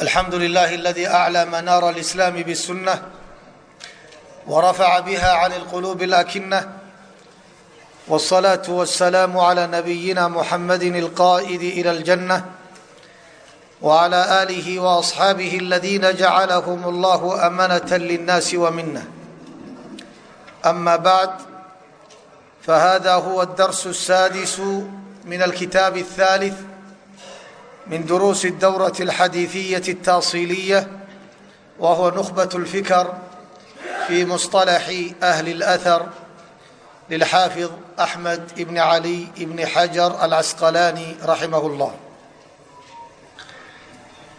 alxamdu lilahi aladi aclى manaara اlislaam bالsunة wrafaca biha can اlqulub اlakinة wالصlaaة wالsalaam عlى nabiyina muxamadi اlqa'id ilى اljanة wعlى آlih وأصxaabih اladina jacalahm اllah amanaة lلnas wmina ama bعd fahada huwa اdars الsadis min alkitab الثالث من دروس الدورة الحديثية التاصيلية وهو نخبة الفكر في مصطلح أهل الأثر للحافظ أحمد بن علي بن حجر العسقلاني رحمه الله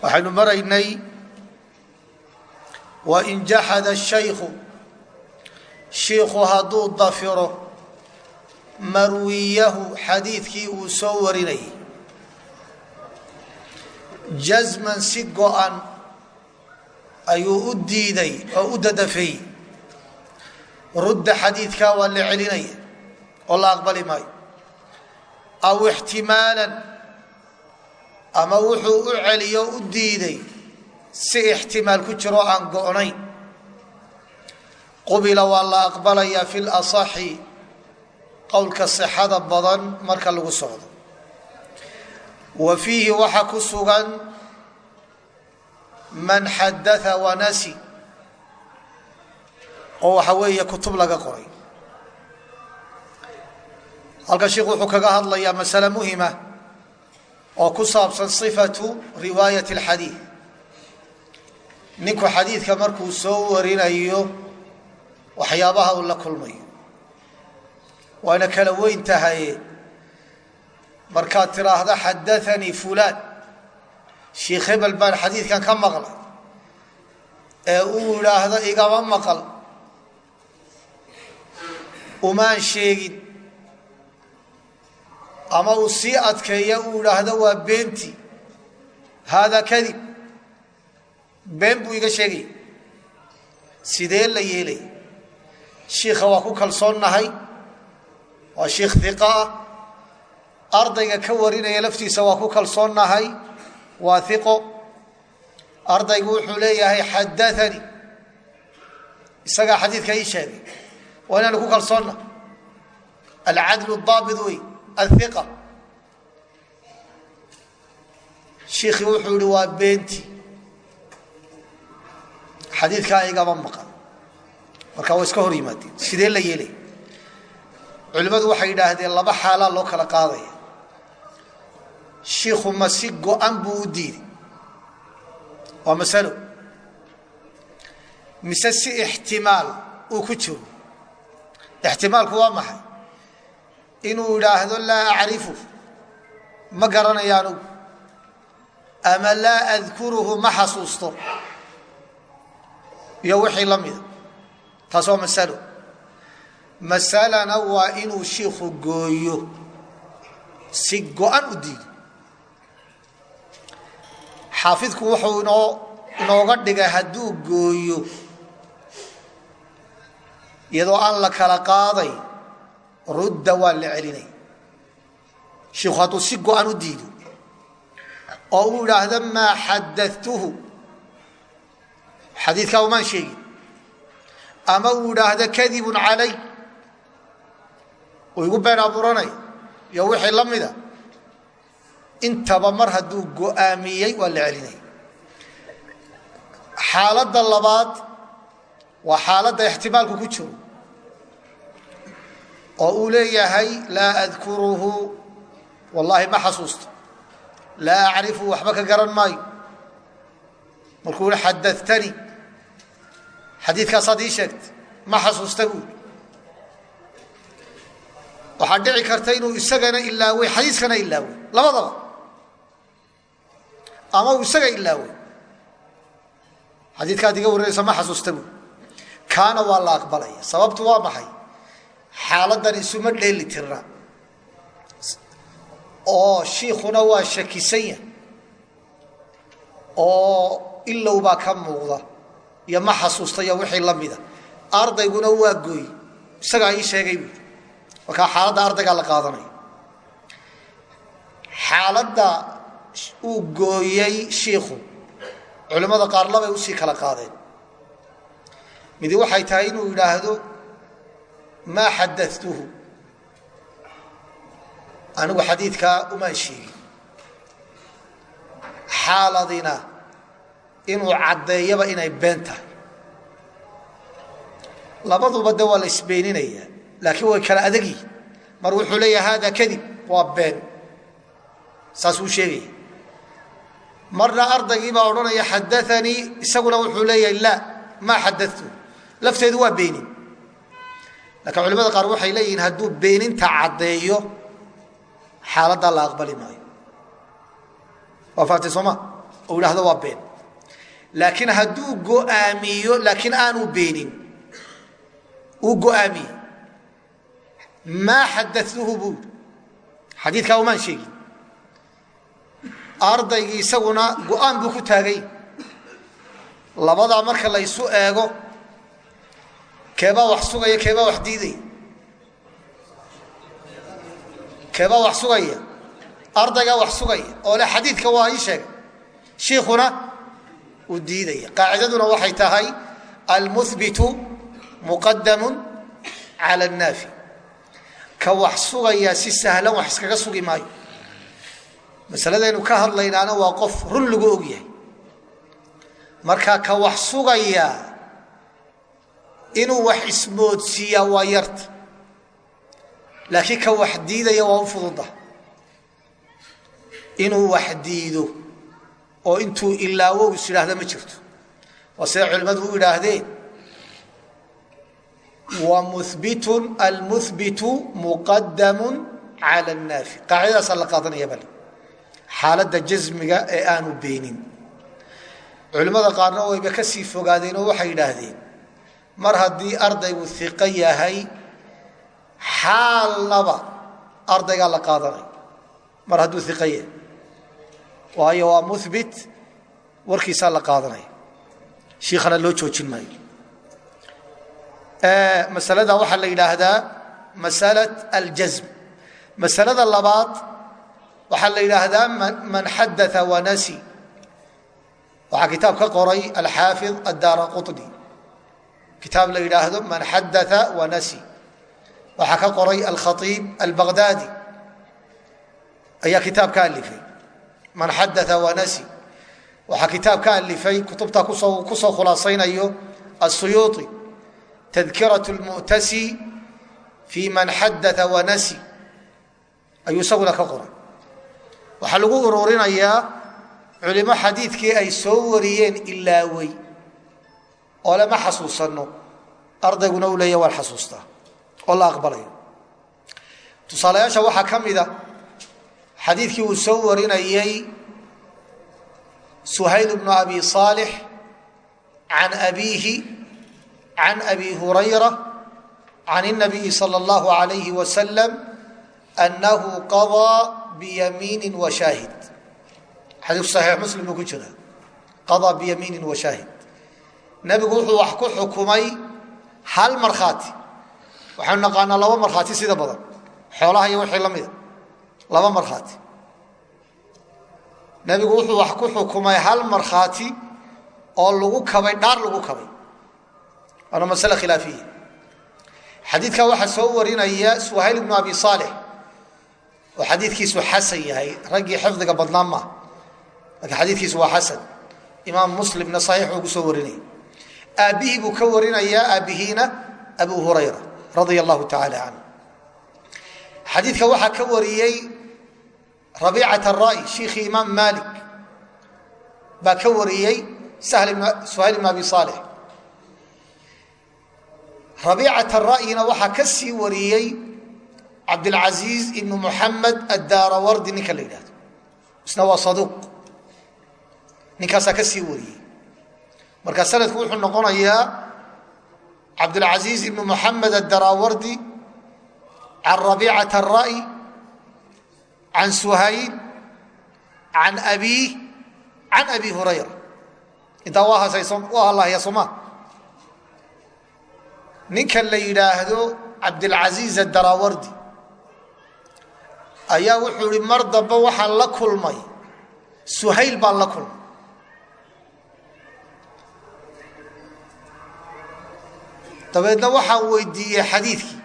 waxaynu maraynay wain jaxada الشhaykhu shiikhu hadduu dafiro marwiyahu xadiidkii uu soo warinayay jasman si go-an ayuu u diiday oo u dadafay. Rudda xadiidkaa waa la celinaya oo la aqbali maayo aw ixtimaalan ama wuxuu u celiyo u diiday si ixtimaal ku jiro aan go-nayn. Qubila waa la aqbalayaa fi lasaxi qowlka sixada badan marka lagu socdo wa fiihi waxaa ku sugan man xadaa wanasi oo waxa weeye kutub laga qoray. Halka sheikhu wuxuu kaga hadlayaa masale muhima oo ku saabsan صifatu riwaayat اlxadiid ninku xadiidka markuu soo warinayo waxyaabaha uu la kulmayo. Waana kala weyn tahaye markaad tiraahdo xadaanii fulaan. Sheikh hebel baan xadiidkan ka maqlay ee uu idhaahdo igama maqal. Umaan sheegin. Ama uu sii adkeeya uu idhaahdo waa beenti. Haadaa kadib. Been buu iga sheegaya sidee la yeelaya shiikha waa ku kalsoonnahay waa shiikh hiqa ah ardayga ka warinaya laftiisa waa ku kalsoonnahay. Waa iqo ardaygu wuxuu leeyahay xadaanii isagaa xadiidka ii sheegay. Waa inaanu ku kalsoonna alcadlu daabit wey aiqa shiikhii wuxuu ihi waa beenti. Xadiidkaa igama maqan. Marka waa iska hor yimaadeen. Sidee la yeelay? Culimmadu waxay yidhaahdeen laba xaalaa loo kala qaadaya shiikhu ma si go-an buu u diiday. Waa masalo. Mise si ixtimaal uu ku jiro? Ixtimaalku waa maxay? Inuu idhaahdo laa acrifu ma garanayo anugu ama laa adkuruhu ma xasuusto. Iyo wixii la mida. Taas waa masalo. Masalana waa inuu shiikhu gooyo si go-an u diido xaafidku wuxuu inoo inooga dhigay hadduu gooyo iyadoo aan la kala qaaday rudda waa la celinay. Shiiku hadduu si go-an u diido oo uu idhaahdo maa xadatuhu xadiidkaa umaan sheegin ama uu idhaahdo kadibun calay uu igu been abuuranay iyo wixii la mida intaba mar hadduu go'aamiyey waa la celinaya xaaladda labaad waa xaaladda ixtimaalku ku jiro oo uu leeyahay laa adkuruhu wallaahi ma xasuusto. Laa acrifu waxba ka garan maayo. Markuu i xadatanii xadiidkaasaad ii sheegtay ma xasuusta buui waxaa dhici karta inuu isagana ilaawey xadiiskana ilaawey labadaba ama uu isaga ilaawey xadiidkaad iga warinaysa ma xasuusta kaana waa la aqbalaya. Sababtu waa maxay? Xaaladan isuma dheeli tirna. Oo shiikuna waa shakisanya. Oo ilow baa ka muuqda. Iyo ma xasuusta wixii la mida. Ardayguna waa gooy. Isagaa ii sheegay buui markaa xaaladda ardaygaa la qaadanaya xaaladda uu gooyey shiikhu. Culimmada qaar labay u sii kala qaadeen. Midi waxay tahay inuu yidhaahdo maa xadatuhu anigu xadiidkaa umaan sheegin. Xaaladina inuu caddeeyaba inay been tahay. Labaduba de waa la isbeeninayaa laakiin way kala adagyi mar wuxuu leeyahay hada kadib waa been. Saasuu sheegaya marna ardaygii baa odhanaya xadaanii isaguna wuxuu leeyahay la maa xadatu lafteedu waa beenin. Laakiin culimada qaar waxay leeyihiin hadduu beeninta caddeeyo xaaladdaa la aqbali maayo. Waa faatay sooma u idhahdo waa been. Laakiin hadduu go'aamiyo laakiin aanu beenin uu go'aamiyey maa xadatuhu buu xadiidkaa umaan sheegin ardaygii isaguna go'aan buu ku taagay. Labadaa marka la ysu eego keebaa wax sugaya keebaa wax diidaya keebaa wax sugaya ardaygaa wax sugaya oo le xadiidka waa ii sheegay. Shiikhuna uu diidaya qaacidaduna waxay tahay almuhbitu muqadamu cala annaafi. Ka wax sugaya si sahlan wax iskaga sugi maayo masaladaynu ka hadlaynaana waa qof run lagu og yahay marka ka wax sugaya inuu wax ismoodsiiyaa waa yarta laakiin ka wax diidaya waa u fududa. Inuu wax diido oo intuu ilaawo is idhaahda ma jirto. Waa siday culimmadu u idhaahdeen wa muhbitun almuhbitu muqadamu cala annaafi qaacidadaasaa la qaadanaya bale xaaladda jasmiga ee aanu beenin. Culimmada qaarna wayba ka sii fogaadeen oo waxay yidhaahdeen mar haddii ardaygu iqo yahay xaalnaba ardaygaa la qaadanay. Mar hadduu iqo yahay. Waayo waa muhbit warkiisaa la qaadanaya shiikhana loo joojin maayo. Masalada waxaa la yidhaahdaa masala aljasm masalada labaad waxaa la yidhaahdaa man xadaa wanasi waxaa kitaab ka qoray alxaafid addaara quطni kitaab la yidhaahdo man xadaa wanasi waxaa ka qoray alkhaiib albaghdadi ayaa kitaab ka alifay man xadaa wanasi waxaa kitaab ka alifay kutubta kusoo kusoo khulaasaynayo asuyuuطi tadkiraة اlmu'tasi fi man xadaa wanasi ayuu isaguna ka qoray waxaa lagu ururinayaa culimo xadiidkii ay soo wariyeen ilaawey oo lama xasuusanno ardayguna u leeya waan xasuustaa oo la aqbalayo tusaalayaasha waxaa ka mida xadiidkii uu soo warinayey suhayl bnu abi صaalix can abiihi can abi hurayra can الnabiyi salى اllahu عalayhi wasalam annahu qaضىa biyamiini wa shaahid xadiiku saxiix muslim buu ku jira. Qaضىa biyamiini wa shaahid nebigu wuxuu wax ku xukumay hal markhaati. Waxaanu naqaanaa laba markhaati sida badan. Xoolaha iyo wixii la mida laba markhaati. Nebigu wuxuu wax ku xukumay hal markhaati oo lagu kabay dhaar lagu kabay. Waana masale khilaafiya. Xadiidkaa waxaa soo warinaya suhayl ibnu abi saalix oo xadiidkiisu xasan yahay. Raggii xifdiga badnaa maaha laakiin xadiidkiisu waa xasan. Imaam muslimna saxiix ugu soo warinaya aabbihii buu ka warinayaa aabbihiina abu hurayra radia allahu tacaala canhu xadiidka waxaa ka wariyey rabiicat ara'i shiikhii imaam maalik baa ka wariyey suhayl ibn abi saalix. Rabiicat ara'yina waxaa ka sii wariyey cabdilcasiiz ibnu muxamed addaarawardi ninka la yidhahdo isna waa saduuq. Ninkaasaa ka sii wariyey. Marka sanadku wuxuu noqonayaa cabdilcasiiz ibnu muxamed addarawardi can rabiicat ara'y can suhayl can abiih can abi hurayra. Intaa waa halahaya sooma ninkan la yidhaahdo cabdilcasiiz addarawardi ayaa wuxuu ihi mar dambe waxaan la kulmay. Suhayl baan la kulmay. Dabeedna waxaan weydiiyey xadiidkii.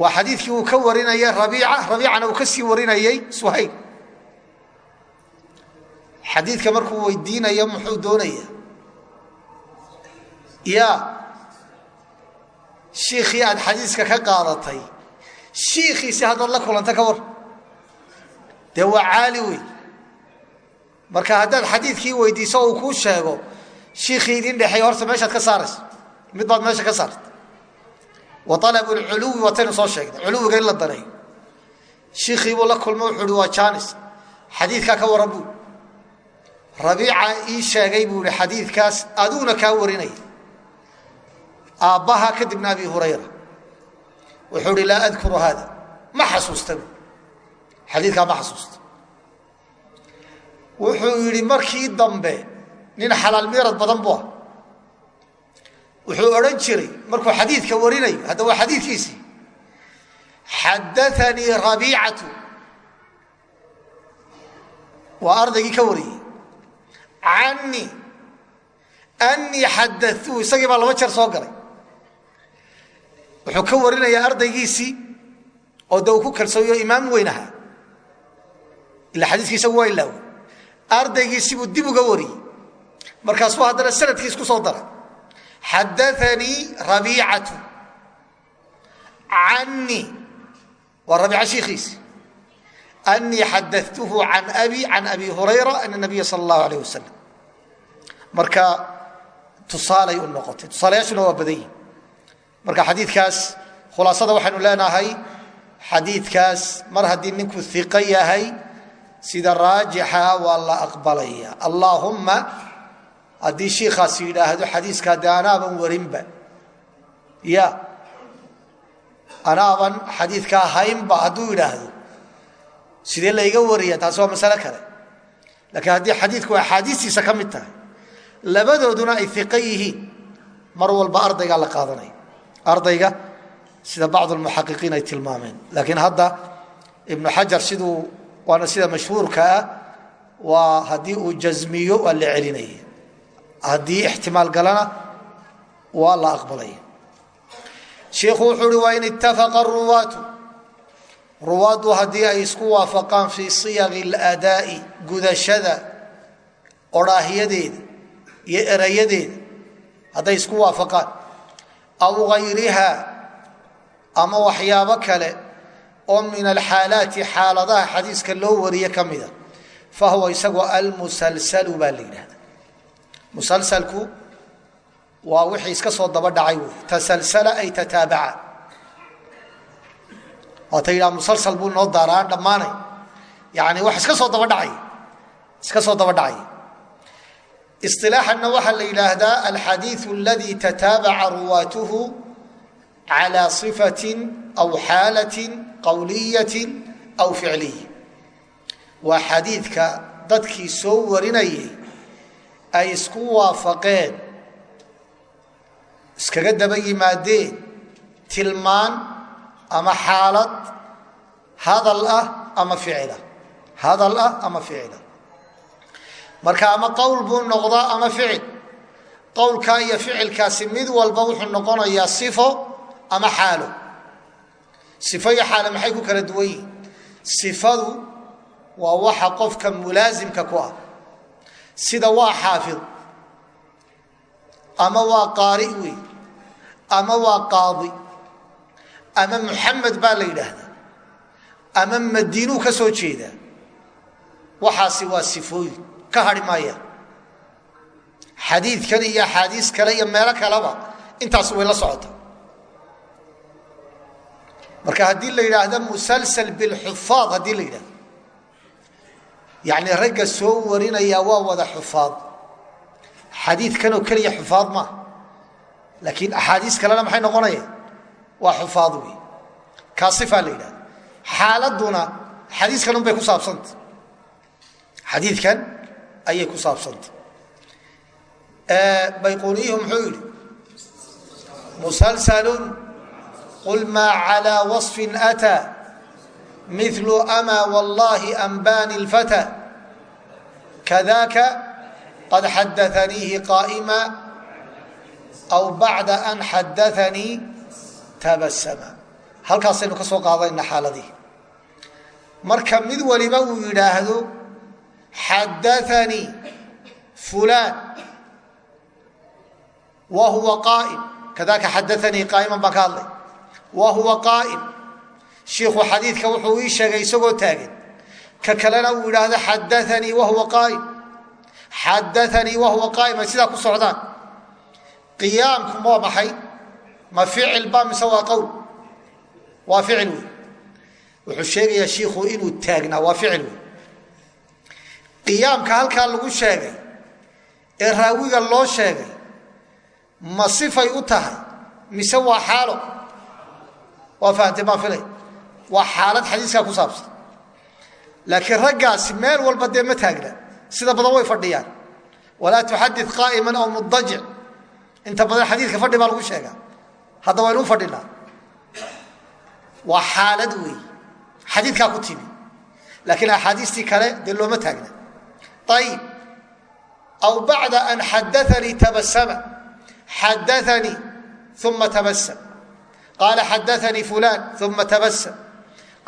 Waa xadiidkii uu ka warinayay rabiica rabiicana uu ka sii warinayay suhayl. Xadiidka markuu weydiinaya muxuu doonaya yaa shiikhii aad xadiiska ka qaadatay shiikhiisi haddaad la kulanta ka war. Dee waa caali wey marka haddaad xadiidkii weydiiso uu kuu sheego shiikhii idin dhexeey horta meeshaad ka saarayso mid baad meesha ka saarta wa alabu lculuwi waataynu soo sheegnay. Culuwiga in la daneeyo shiikhiibuu la kulmo wuxuu uhi waa janis xadiidkaa ka waran buu. Rabiica ii sheegay buu ihi xadiidkaas aduuna kaa warinaya aabbaha kadibna abi hurayra wuxuu ihi laa adkuru haada. Ma xasuusta bu xadiidkaa ma xasuusta wuxuu yidhi markii dambe nin xalaal miirad badan bu ah. Wuxuu odhan jiray markuu xadiidka warinayo hadda waa xadiidkiisii xadaanii rabiicatu. Waa ardaygii ka wariyey. Canii anii xadatuhu isagii baa laba jeer soo galay wuxuu ka warinayaa ardaygiisii oo de uu ku kalsooyo imaam weyn ila xadiiskii waa ilaawo ardaygiisii buu dib uga wariyey. Markaasuu haddana sanadkiis ku soo daray. Xadaanii rabiicatu. Canii waa rabiica shiikhiisi. Anii xadatuhu can abi can abi hurayra ana nabiya sala allahu alayh wasalam marka tusaalay u noqotay. Tusaalayaashuna waa marka xadiidkaas khulaasada waxaynu leenahay xadiidkaas mar haddii ninku iqo yahay sida raajixa waa la aqbalaya. Allaahumma haddii shiikaas yidhaahdo xadiiska de anaaban warinba. Ya anaaban xadiidkaa haynba hadduu yidhaahdo sidee layga wariya? Taasi waa masale kale. Laakiin haddii xadiidku axaadiistiisa ka mid tahay labadooduna ay iqo yihiin mar walba ardaygaa la qaadanaya ardayga sida bacd lmuxaqiqiin ay tilmaameen. Laakiin hadda ibnu xajar siduu waana sida mashhuurka ah waa haddii uu jasmiyo waa la celinaya haddii ixtimaal galana waa la aqbalaya shiikhu wuxuu uhi wain ittafaqa ruwaatu ruwaaddu haddii ay isku waafaqaan fii siyaqi اladaa'i gudashada odhaahyadeeda iyo erayadeeda hadday isku waafaqaan aw gayriha ama waxyaabo kale oo min alxaalaati xaaladaha xadiiska loo wariye ka mida fahuwa isagu almusalsalu baa la yidhahda musalsalku waa wixii iska soo daba dhacay wey tasalsala ay tataabaca waata yidhaha musalsal buu noo daaraan dhammaanay yani wax isilaaxanna waxaa la yidhaahdaa alxadiiu aladi tataabaca ruwaatuhu calى صifati aw xaalati qawliyati aw ficliya waa xadiidka dadkii soo warinayay ay isku waafaqeen iskaga daba yimaadeen tilmaan ama xaalad hadal ah ama ficila hadal ah ama ficila marka ama qowl buu noqdaa ama ficil. Qowlkaa iyo ficilkaasi mid walba wuxuu noqonayaa sifo ama xaalo. Sifo iyo xaalo maxay ku kala duwan yihiin sifadu waa waxa qofka mulaasimka ku ah. Sida waa xaafid ama waa qaari wey ama waa qaadi ama muxamed baa la yidhaahdaa ama madiinuu ka soo jeedaa waxaasi waa sifooyin ka hadhi maaya xadiidkan iyo axaadiis kale iyo meelo kaleba intaas way la socota. Marka haddii la yidhaahdo musalsal bilxufaad haddii la yidhahdo yacni ragga soo warinaya waa wada xufaad. Xadiidkanoo keliya xufaad maaha laakiin axaadiis kalena maxay noqonayaan waa xufaad wey kaa la yidhahda xaaladuna xadiiskan un bay ku saabsanta xadiidkan ayay ku saabsanta bayquniyuhu muxuu yidhi musalsalun qul maa calىa waصfi أtىa mil ama wallahi anbani اlfatى kadaka qad xadaaniihi qaa'ima aw bacda an xadaanii tabasama halkaasaynu ka soo qaadayna xaaladii marka mid waliba uu yidhaahdo xadaanii fulaan wa huwa qaa'im kadaka xadaanii qaa'iman baan ka hadlay wa huwa qaa'im shiikhu xadiidka wuxuu ii sheegay isagoo taagan ka kalena uu yidhaahdo xadaanii wahuwa qaa'im xadaanii wahuwa qaa'im ay sidaa ku socdaan qiyaamku waa maxay ma ficil ba mise qiyaamka halkaa lagu sheegay ee raawiga loo sheegay ma sifay u tahay mise waa xaalo? Waa fahamtee baan filay? Waa xaalad xadiiskaa ku saabsan. Laakiin raggaasi meel walba dee ma taagna. Sida badan way fadhiyaan. Walaa tuxadi qaa'iman aw mudajic inta badan xadiidka fadhi baa lagu sheegaa. Hadda waynu u fadhinaa waa xaalad weey. Xadiidkaa ku timi. Laakiin axaadiistii kale dee looma taagna ayib aw bacda an xadaanii tabasama xadaanii uma tabasam qaala xadaanii fulaan uma tabasam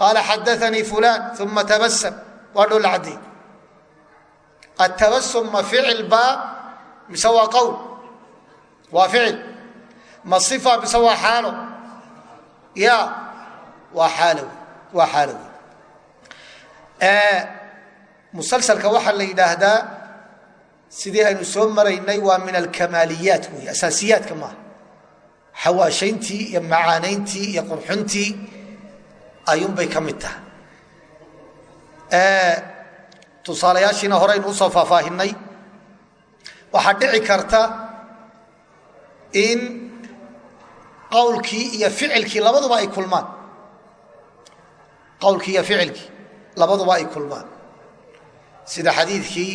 qaala xadaanii fulaan uma tabasam waa dhow la cadday atabasum ma ficil baa mise waa qowl waa ficil ma ifa mise waa xaalo ya waa xaalow waa xaalow musalsalka waxaa la yidhaahdaa sidii aynu soo maraynay waa min alkamaaliyaat wey asaasiyaadka maaha. Xawaashayntii iyo macaanayntii iyo qurxuntii ayuunbay ka mid tahay. Tusaalayaashiina horeynu u soo faahfaahinay waxaa dhici karta in qawlkii iyo ficilkii labaduba ay kulmaan. Qawlkii iyo ficilkii labaduba ay kulmaan sida xadiidkii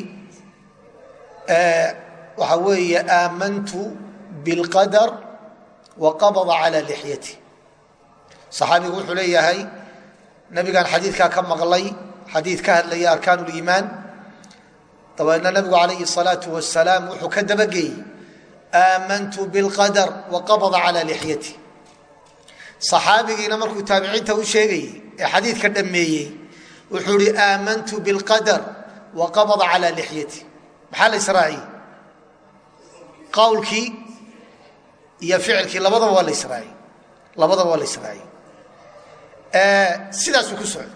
waxaa weeye aamantu biاlqadar waqabada calى lixyati صaxaabigu wuxuu leeyahay nabigaan xadiidkaa ka maqlay xadiid ka hadlaya arkaan اliimaan dabeedna nabigu alayhi الsalaaةu wasalaam wuxuu ka dabageeyey aamantu biاlqadar waqabada calى lixyati صaxaabigiina markuu taabiciinta u sheegayey ee xadiidka dhammeeyey wuxuu ihi aamantu biاlqadar waqabada calaa lixyati maxaa la israaciyey qawlkii iyo ficilkii labadaba waa la israaciyey labadaba waa la israaciyey sidaasuu ku socday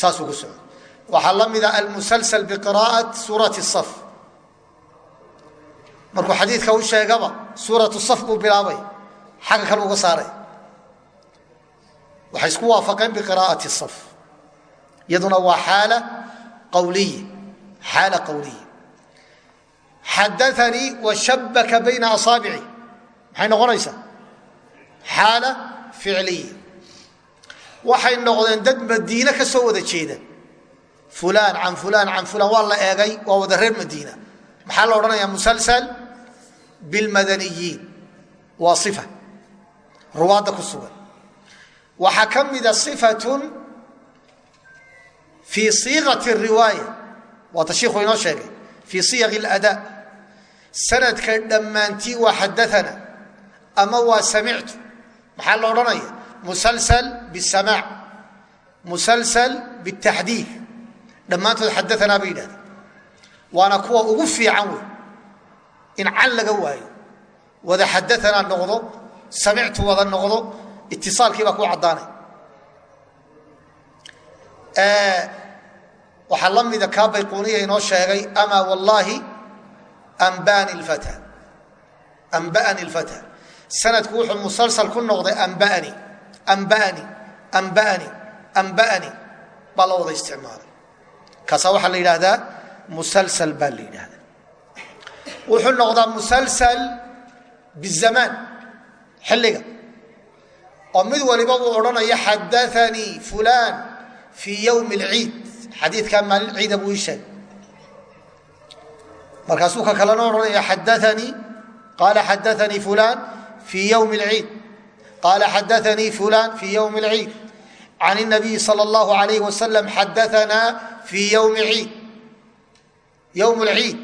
saasuu ku socday waxaa la mid a almusalsal biqiraa'at suurati saf markuu xadiidka u sheegaba suuratu saf buu bilaabay. Xagga kale uga saaray. Waxay isku waafaqeen biqiraa'ati saf iyaduna waa xaala qawliya xaala qawliya xadaanii washabaka bayna asaabici maxay noqonaysaa? Xaala ficliya waxay noqdeen dad madiine ka soo wada jeeda fulaan can fulaan can fulaan waa la eegay waa wada reer madiina. Maxaa la odhanayaa? Musalsal bilmadaniyiin. Waa ifa ruwaadda ku sugan. Waxaa ka mida ifatun fii siiqati riwaaya waata shiikhuu inoo sheegay. Fii siyaqi اlada sanadka dhammaantii waa xadaana ama waa samictu maxaa la odhanaya? Musalsal bisamaac musalsal bitaxdiid dhammaantood xadaanaa bay yidhahdeen. Waana kuwa ugu fiican wey in can laga waayo. Wada xadaanaa noqdo samictu wada noqdo waxaa la mida kaa bayquuniya inoo sheegay ama wallaahi ambani amba'ani lfata sanadku wuxuu musalsal ku noqday amba'ani amba'ani amba'ani amba'ani baa la wada isticmaalay. Kaasaa waxaa la yidhaahdaa musalsal baa la yidhaahdaa. Wuxuu noqdaa musalsal bizamaan xilliga. Oo mid waliba uu odhanaya xadaanii fulaan fii yowmi اlciid xadiidkaa maalin ciida buu ii sheegay markaasuu ka kalena odhanaya xadaanii qaala xadaanii fulaan fii ywmi اlciid qaala xadaanii fulaan fii ywmi اlciid can الnabiyi salى اllahu alayh wasalam xadaanaa fii ywmi ciid ywm اlciid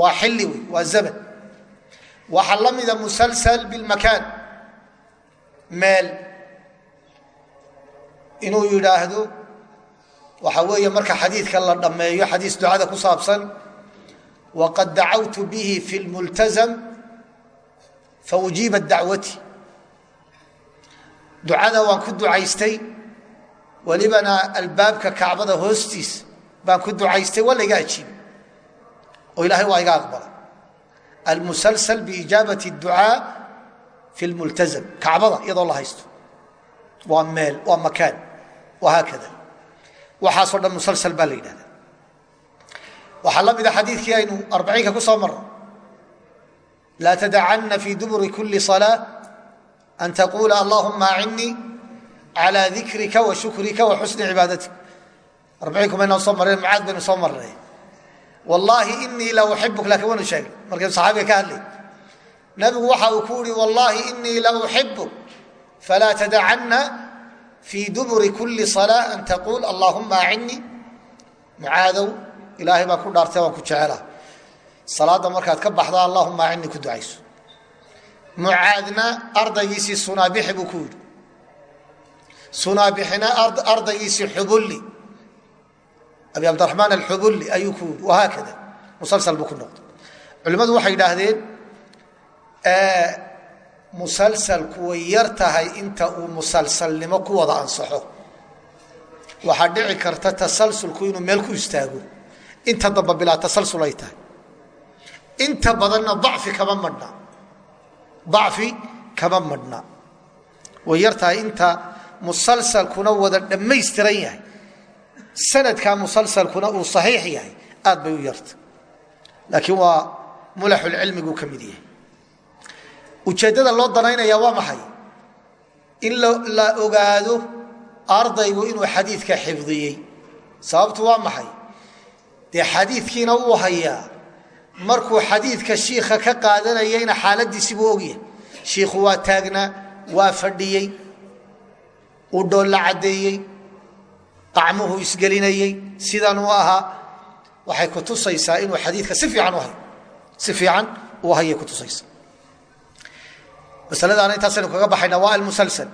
waa xilli wey waa zaman waxaa la mida musalsal bilmakaan meel inuu yidhaahdo waxa weeye marka xadiidka la dhammeeyo xadiis ducada ku saabsan waqad dacawtu bihi fi lmultazam faujiibat dacwati ducada waan ku ducaystay welibana albaabka kacbada hoostiis baan ku ducaystay waa layga ajiibay oo ilaahay waa iga aqbala. Almusalsal biijaabati اducaa fi lmultazam kacbada iyadoo la haysto. Waa meel waa makaan wahaakada waxaasoo dhan musalsal baa la yidhahda waxaa la mida xadiidkii aynu arbaciinka ku soo marno laa tadacana fi duburi kuli salaa an taquula allahuma acinnii calى dikrika wa shukrika wa xusni cibaadatik. Arbaciinku maynaan soo mareen mucaad baynu soo marnay wallaahi inii la uxibuk laakiin waynu sheegay. Markaynu saxaabiga ka hadlay. Nabigu waxa uu ku yihi wallaahi inii la uxibuk falaa tadacana fii duburi kuli salaa an taquul allahuma acinnii mucaadow ilaahay baa ku dhaartay waan ku jecela. Salaadda markaad ka baxda allahuma acinnii ku ducayso. Mucaadna ardaygiisii sunaabixi buu ku yidhi. Sunaabixina ardaygiisii xubulli. Abi cabdiraxmaan alxubulli ayuu ku yidhi wahaakada musalsal buu ku noqday. Culimmadu waxay yidhaahdeen musalsalku way yar tahay inta uu musalsalnimo ku wada ansaxo. Waxaa dhici karta tasalsulku inuu meel ku istaago. Inta damba bilaa tasalsul ay tahay. Inta badanna dacfi kama madhna. Dacfi kama madhna. Way yar tahay inta musalsalkuna wada dhammaystiran yahay. Sanadkaa musalsalkuna uu saxiix yahay aad bay u yarta. Laakiin waa mulaxulcilmiguu ka mid yahay ujeeddada loo danaynaya waa maxay? In la ogaado ardaygu inuu xadiidka xifdiyey. Sababtu waa maxay? Dee xadiidkiina uu hayaa. Markuu xadiidka shiikha ka qaadanayayna xaaladiisi buu ogyahay shiikhu waa taagnaa waa fadhiyey uu dhoolla caddeeyey qacmuhu isgelinayey sidan uu ahaa waxay kutusaysaa inuu xadiidka si fiican u hayo. Si fiican uu hayay kutusaysa masaladaana intaasaynu kaga baxayna waa almusalsal.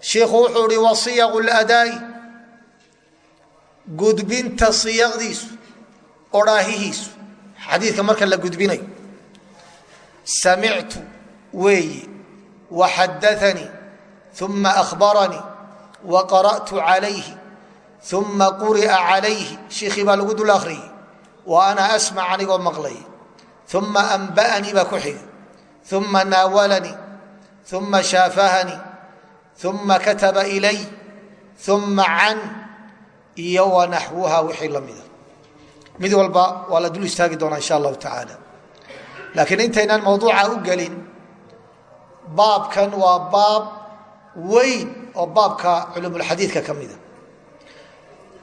Shiikhu wuxuu ihi wa siyaqu gudbinta siyaqdiisu odhaahihiisu xadiidka marka la gudbinayo samictu weeyi waxadaanii uma ahbaranii wa qara'tu calayhi uma quri'a calayhi. Shiikhii baa lagu dul akhriyey wa ana asmac anigoo maqlay uma anba'anii baa ku xigay uma naawalanii uma shaafahanii uma kataba ilay uma can iyo wanaxwuha wixii la mida mid walba waa la dul istaagi doonaa insha allahu tacaala laakiin intaynaan mawduuca u gelin baabkan waa baab weyn oo baabka culumulxadiidka ka mida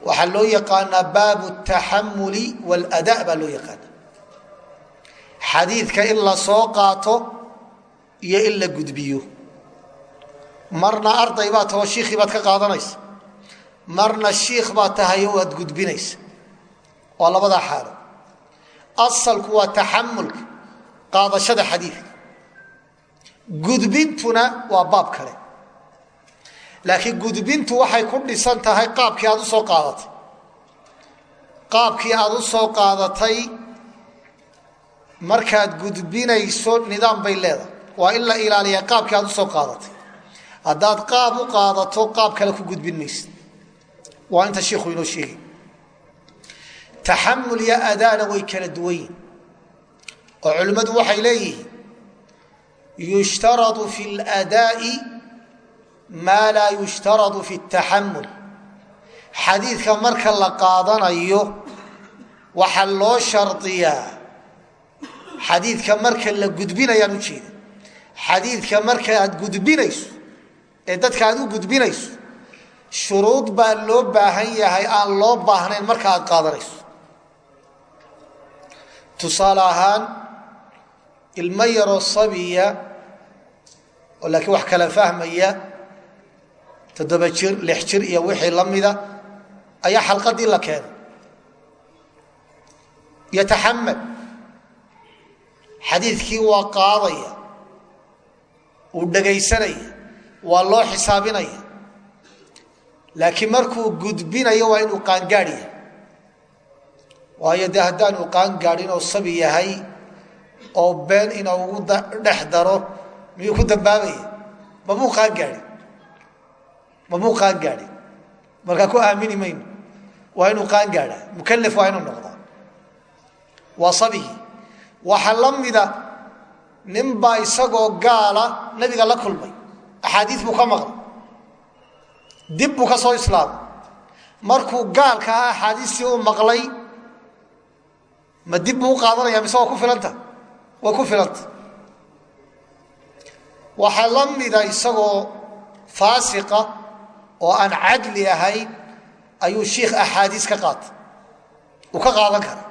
waxaa loo yaqaanaa baabu taxamuli wاlada baa loo yaqaana xadiidka in la soo qaato iyo in la gudbiyo. Marna arday baa taho shiikhii baad ka qaadanaysa. Marna shiikh baad tahay oo waad gudbinaysa. Waa labadaa xaalo asalku waa taxamulka qaadashada xadiidka. Gudbintuna waa baab kale. Laakiin gudbintu waxay ku dhisan tahay qaabkii aad u soo qaadatay. Qaabkii aad u soo qaadatay markaad gudbinayso nidaam bay leedahay. Waa in la ilaaliyaa qaabkii aad u soo qaadatay. Haddaad qaab u qaadato qaab kale ku gudbin maysid. Waa inta shiikhu inoo sheegay. Taxamul iyo adaana way kala duwan oo culimmadu waxay leeyihiin yushtaradu fi اladaa'i maa laa yushtaradu fi اtaxamul xadiidka marka la qaadanayo waxaa loo shardiyaa xadiidka marka la gudbinayaan ujeeda xadiidka marka aad gudbinayso ee dadka aad u gudbinayso shuruud baa loo baahan yahay aan loo baahnayn marka aad qaadanayso. Tusaale ahaan ilmo yaroo sabiya oo laakiin wax kala fahmaya toddoba jir lix jir iyo wixii la mida ayaa xalqadii la keenay. Yataxamal xadiidkii waa qaadaya uu dhegaysanaya waa loo xisaabinaya. Laakiin markuu gudbinayo waa inuu qaangaadh waayo dee haddaanu qaangaadhin oo sabi yahay oo been ina ugu dhex daro miyuu ku dambaabaya? Mamuu qaangaadhin? Mamuu qaangaadhin? Markaa ku aamini mayno. Waa inuu qaangaadha mukalaf waa inuu noqdaa. Waa sabigii waxaa la mida ninbaa isagoo gaala nabiga la kulmay. Axaadiis buu ka maqlay. Dib buu ka soo islaamay markuu gaalka ah axaadiistii uu maqlay ma dib buu u qaadanaya mise waa ku filanta? Waa ku filanta. Waxaa la mida isagoo faasiqa oo aan cadli ahayn ayuu shiikh axaadiis ka qaatay. Uu ka qaadan kara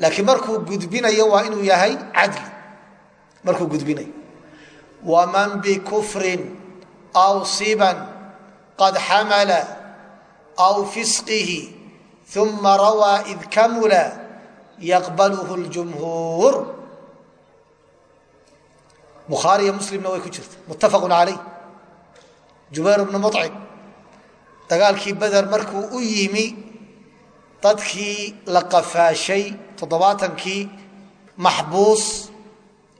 laakiin markuu gudbinayo waa inuu yahay cadli. Markuu gudbinayo waman bikufrin aw siban qad xamala aw fisqihi uma rawaa id kamula yaqbalhu ljumhuur bukhaariyo muslimna way ku jirta. Muttafaqun calayh jubayr bnu mucim dagaalkii beder markuu u yimi dadkii la qafaashay toddobaatankii maxbuus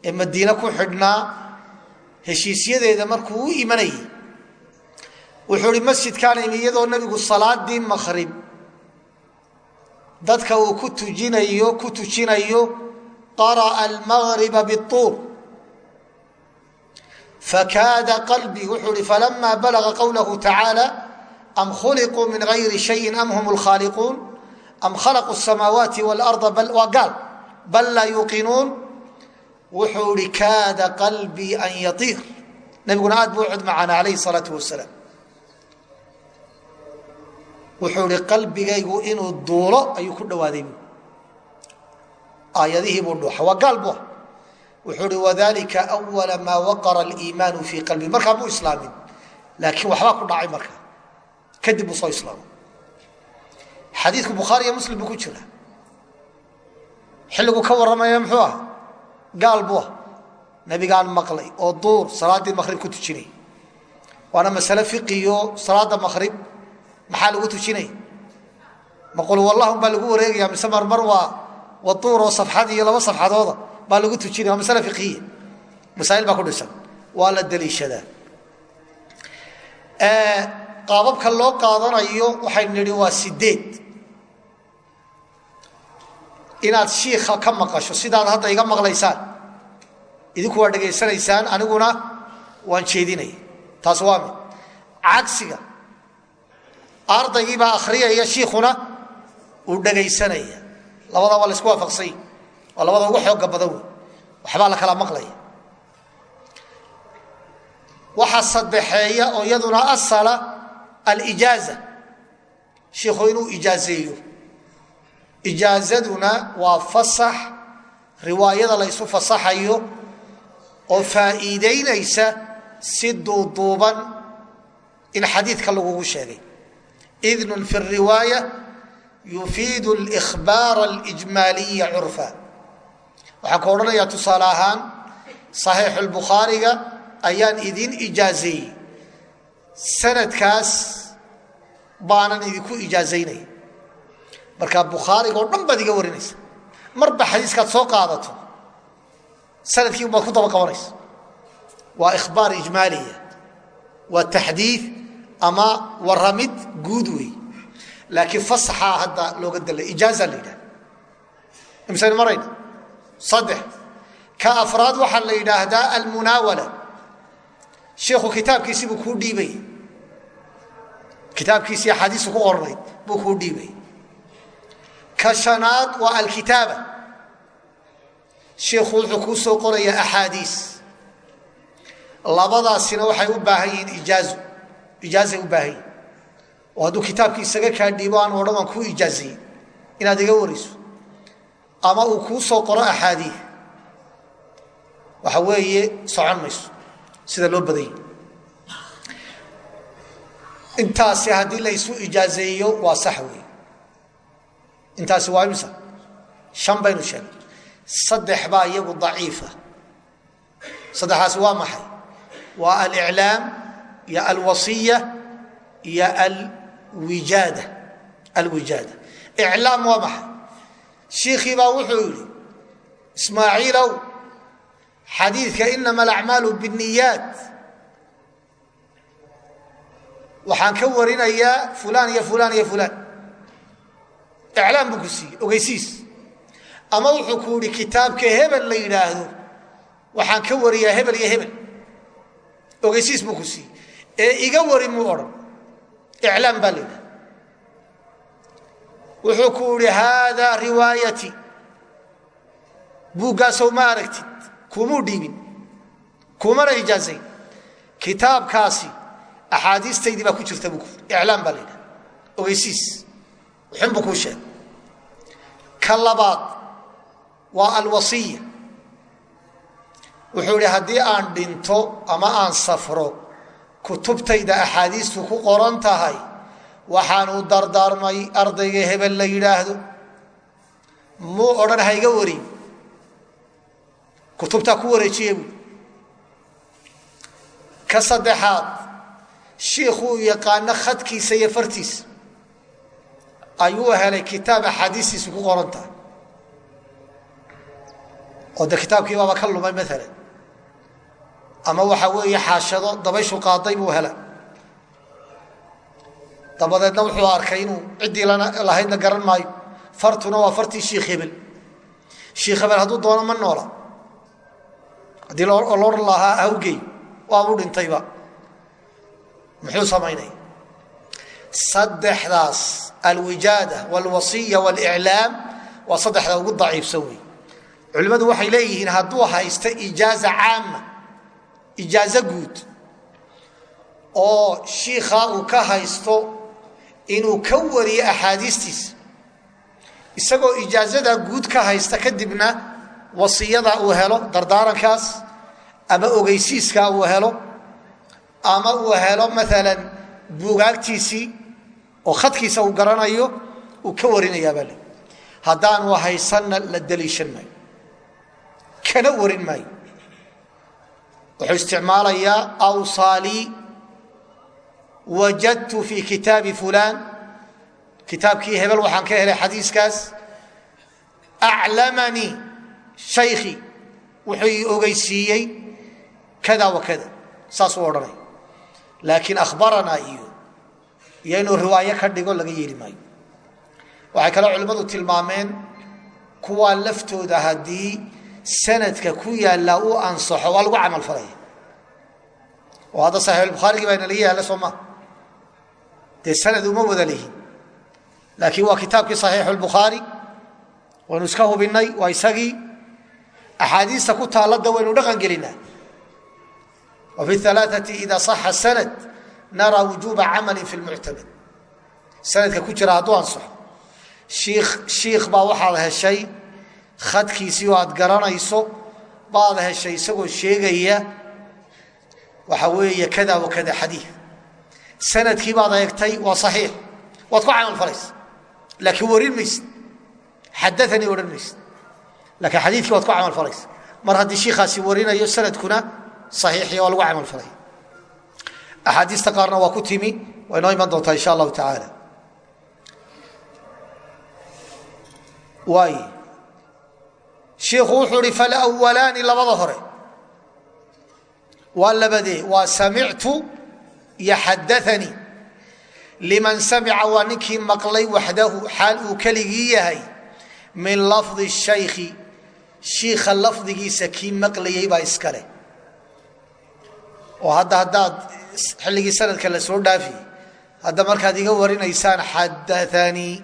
ee madiine ku xidhnaa heshiisyadeeda markuu u imanayay wuxuu ihi masjidkaan imi iyadoo nebigu salaadii maqrib dadka uu ku tujinayo ku tujinayo qara'a almagriba bituur fakaada qalbii wuxuu ihi falama balaga qowlahu tacaala am khuliquu min gayri shayin am hum lkhaaliquun am khalaquu samaawaati wاlarda waa gaal. Bal laa yuuqinuun wuxuu ihi kaada qalbii an yaiir nabiguna aad buu cod macaana alayhi salaau wasalaam wuxuu ihi qalbigaygu inuu duulo ayuu ku dhawaaday aayadihii buu dhuuxa waa gaal bu wuxuu ihi wadalika awala maa waqara aliimaanu fii qalbii markaa muu islaamin. Laakiin waxbaa ku dhacay markaa. Kadib soo islaamay xadiidku bukhaari iyo muslim buu ku jira. Xilliguu ka warramaya muxuu ah? Gaal buu ah. Nabigaan maqlay oo duur salaaddii maqhrib ku tujinay. Waana masale fiqiyo salaadda maqhrib maxaa lagu tujinaya maqul wallahum baa lagu wareegaya mise marmar waa waduur oo safxad iyo laba safxadooda baa lagu tujinaya waa masale fiqiya masaail baa ku dhisan. Waa la daliishadaa. Qaababka loo qaadanayo waxaynu nidhi waa sideed inaad shiika ka maqasho sidaad hadda iga maqlaysaan idinku waa dhegaysanaysaan aniguna waan jeedinaya taas waa mid. Cagsiga ardaygiibaa akhriyaya shiikuna uu dhegaysanaya labada waa la isku waafaqsany waa labada ugu xooga badan wey waxbaa la kala maqlaya. Waxaa sadexeeya oo iyaduna asala alijaaza. Shiikhu inuu ijaazeeyo ijaazaduna waa fasax riwaayada la ysu fasaxayo oo faa'iidaynaysa si duuduuban in xadiidka lagugu sheegay. Idnun fi riwaaya yufiidu اlkhbaar اlijmaaliya curfa. Waxaan ka odhanayaa tusaale ahaan saxiixu lbukhaariga ayaan idin ijaazeeyey sanadkaas baanan idinku ijaazaynaya markaa bukhaariga oo dhan baad iga warinaysa. Marba xadiiskaad soo qaadato sannadkii baad ku daba qabanaysa waa ikhbaar ijmaaliya waa taxdiid ama waramid guud wey laakiin fasaxaa hadda looga dalay ijaaza la yidhahda imsaynu marayna saddex. Ka afraad waxaa la yidhaahdaa almunaawala. Shiikhu kitaabkiisii buu kuu dhiibay. Kitaabkiisii axaadiisu ku qornayd buu kuu dhiibay ka shanaad waa alkitaaba shiikhu wuxuu kuu soo qorayaa axaadiis labadaasina waxay u baahan yihiin ijaazo ijaazay u baahan yihiin oo hadduu kitaabkii isaga kaa dhiibo aan odhan waan kuu ijaaziyey inaad iga warayso ama uu kuu soo qoro axaadiis waxa weeye socon mayso sida loo badanya intaasi haddii laysu ijaazeeyo waa sax wey intaasi waa imsa shan baynu sheegay. Saddex baa iyagu daciifa. Saddexaasi waa maxay? Waa aliclaam iyo alwasiya iyo alwijaada. Alwijaada. Iclaam waa maxay? Shiikhii baa wuxuu yidhi ismaaciilow xadiidka inama alacmaalu bniyaat waxaan ka warinayaa fulaan iyo fulaan iyo fulaan iclaam buu ku siiyey. Ogeysiis. Ama wuxuu ku yihi kitaabka hebel la yidhaahdo waxaan ka wariyaa hebel iyo hebel. Ogeysiis buu ku siiyey. Ee iga wari muu odhan. Iclaam baa la yidhahda wuxuu ku yihi haadaa riwaayati. Buuggaasow ma aragtid kumuu dhiibin kumana ijaazayn kitaabkaasi axaadiistaydii baa ku jirta buu ku iclaam baa la yidhahda ogeysiis wuxun buu kuu sheegay. Ka labaad waa alwasiya wuxuu idhi haddii aan dhinto ama aan safro kutubtayda axaadiistu ku qoran tahay waxaanu dardaarmay ardayga hebel la yidhaahdo. Muu odhan hayga warin kutubtaa ku wareejiye buu. Ka saddexaad shiikhuu yaqaano khadkiisa iyo fartiisa ayuu helay kitaab axaadiistiisu ku qoran tahay oo de kitaabkii baaba ka lumay maalan ama waxa weeye xaashado dabayshu qaaday buu hela dabadeedna wuxuu arkay inuu ciddii lahaydna garan maayo. Fartuna waa fartii shiikh hebel shiikh hebel hadduu doono ma noola. Haddii loodhan lahaa hawgey waabuu dhintayba. Muxuu samaynaya saddexdaas alwijaada walwasiya waliclaam waa saddexda ugu daciifsan wey culimmadu waxay leeyihiin hadduu haysto ijaaza caama ijaazo guud oo shiikhaa uu ka haysto inuu ka wariyo axaadiistiisa isagoo ijaazadaa guud ka haysta kadibna wasiyada uu helo dardaarankaas ama ogeysiiskaa uu helo ama uu helo maalan buugaagtiisii oo khadkiisa uu garanayo uu ka warinayaabaa le haddaanu haysanna la daliishan maayo. Kana warin maayo. Wuxuu isticmaalayaa awsaalii wajadtu fi kitaabi fulaan. Kitaabkii hebel waxaan ka helay xadiiskaas. Aclamanii shaykhi. Wuxuu ii ogeysiiyey kada wa kada saasuu odhanay. Laakiin akhbaranaa iyo iyo inuu riwaayo ka dhigo laga yeeli maayo. Waxay kaloo culimmadu tilmaameen kuwaa laftooda haddii sanadka ku yaallaa uu ansaxo waa lagu camal falaya. Oo hadda saxiixulbukhaarigii baa inala yaalla soo maa dee sanad uma wada lihin. Laakiin waa kitaabkii saxiixulbukhaari waynu iska hubinnay waa isagii axaadiista ku taalladda waynu dhaqan gelinaa wa fi alaaati ida saxa sanad naraa wujuuba camalin fi lmuctamad sanadka ku jira hadduu ansaxo shiikh baa waxaad heshay khadkiisii oo aad garanayso baad heshay isagoo sheegaya waxa weeye kada wa kada xadiid sannadkii baad eegtay waa saxiix waad ku camal falaysa laakiin warin maysid xadaanii odhan maysid laakiin xadiidkii waad ku camal falaysa mar haddii shiikaasi warinayo sanadkuna saxiixi falaya axaadiista qaarna waa ku timi waa inoo iman doontaa insha allahu tacaala waay shiikhu wuxuu ihi falwalaani labada hore waa labadee waa samictu iyo liman samica waa ninkii maqlay waxdahu xaal uu keligii yahay min lafdi shaykhi shiikha lafdigiisa kii maqlayay baa iskale oo hadda haddaad xilligii sanadka la soo dhaafi. Hadda markaad iga warinaysaan xadaanii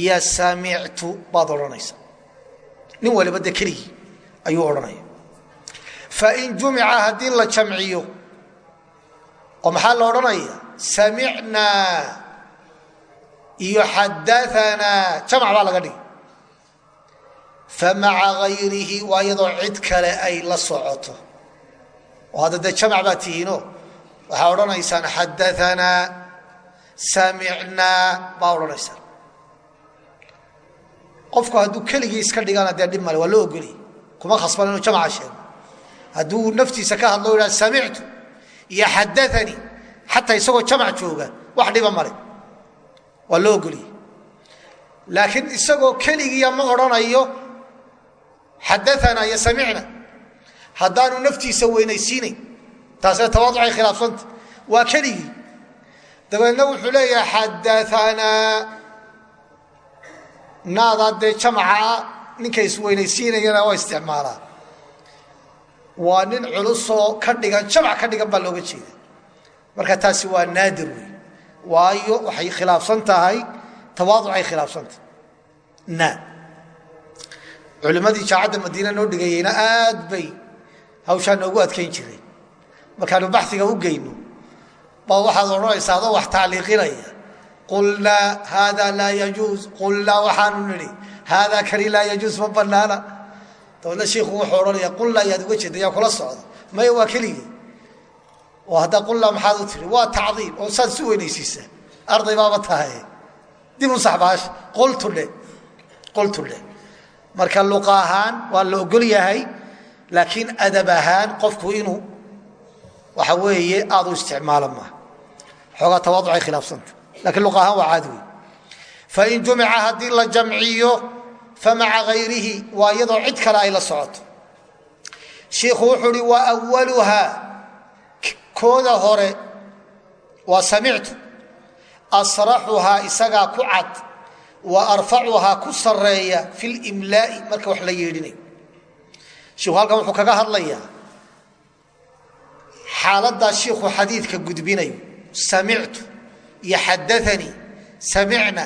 iyo samictu baad odhanaysa nin waliba de keligii ayuu odhanaya fain jumica haddii la jamciyo oo maxaa la odhanaya samicnaa iyo xadaanaa jamc baa laga dhigi famaca gayrihi waa iyadoo cid kale ay la socoto. Oo hadda dee jamc baa tihiino waxaa odhanaysaan xadaanaa samicnaa baa odhanaysaan. Qofku hadduu keligii iska dhigana dee dhib male waa loo ogoliyay kuma khasban inuu jamaca sheego. Hadduu naftiisa ka hadlo yidhaha samictu iyo xadaanii xataa isagoo jamac jooga wax dhiba male waa loo ogoliyey laakiin isagoo keligiiya ma odhanayo xadaanaa iyo samicna haddaanu naftiisa weynaysiinayn taasina tawaaducay khilaafsanta waa keligii dabeedna wuxuu leeyahay xadaanaa naadaa dee jamaca ninka isweynaysiinayana waa isticmaalaa. Waa nin culusoo ka dhigan jamac ka dhigan baa looga jeeda marka taasi waa naadir wey waayo waxay khilaafsan tahay tawaaducay khilaafsanta na. Culimmadii jaacadda madiina noo dhigayeyna aad bay hawshaa noogu adkayn jireen markaanu baxiga u geyno baa waxaad odhanaysaa adoo wax tacliiqinaya qulnaa haada laa yajuuz. Qulnaa waxaanu nidhi haadaa kani laa yajuuz ma banaana dabeedna shiiku wuxuu odhanaya qulnaa yaad uga jeeda yaa kula socda. Maya waa keligii. Oo haddaa qulnaa maxaad u tiri waa tacdiim oo saad isu weynaysiisaa arday baaba tahay. Dib u saxbaash qultudhe qultudhe marka luqa ahaan waa la ogol yahay laakiin adab ahaan qofku inuu waxa weeye aad u isticmaalo maaha xoogaa tawaaducay khilaafsanta. Lakiin luqa ahaan waa caadi wey fain jumica haddii la jamciyo famaca hayrihi waa iyadoo cid kale ay la socoto. Shiikhu wuxuu wa waluhaa kooda hore waa samictu. Asraxuhaa isagaa ku cad. Wa arfacuhaa ku sareeya fi limlaai marka wax la yeedhinayo shiku halkan wuxuu kaga hadlayaa xaaladaa shiikhu xadiidka gudbinayo samictu iyo xadaanii samicna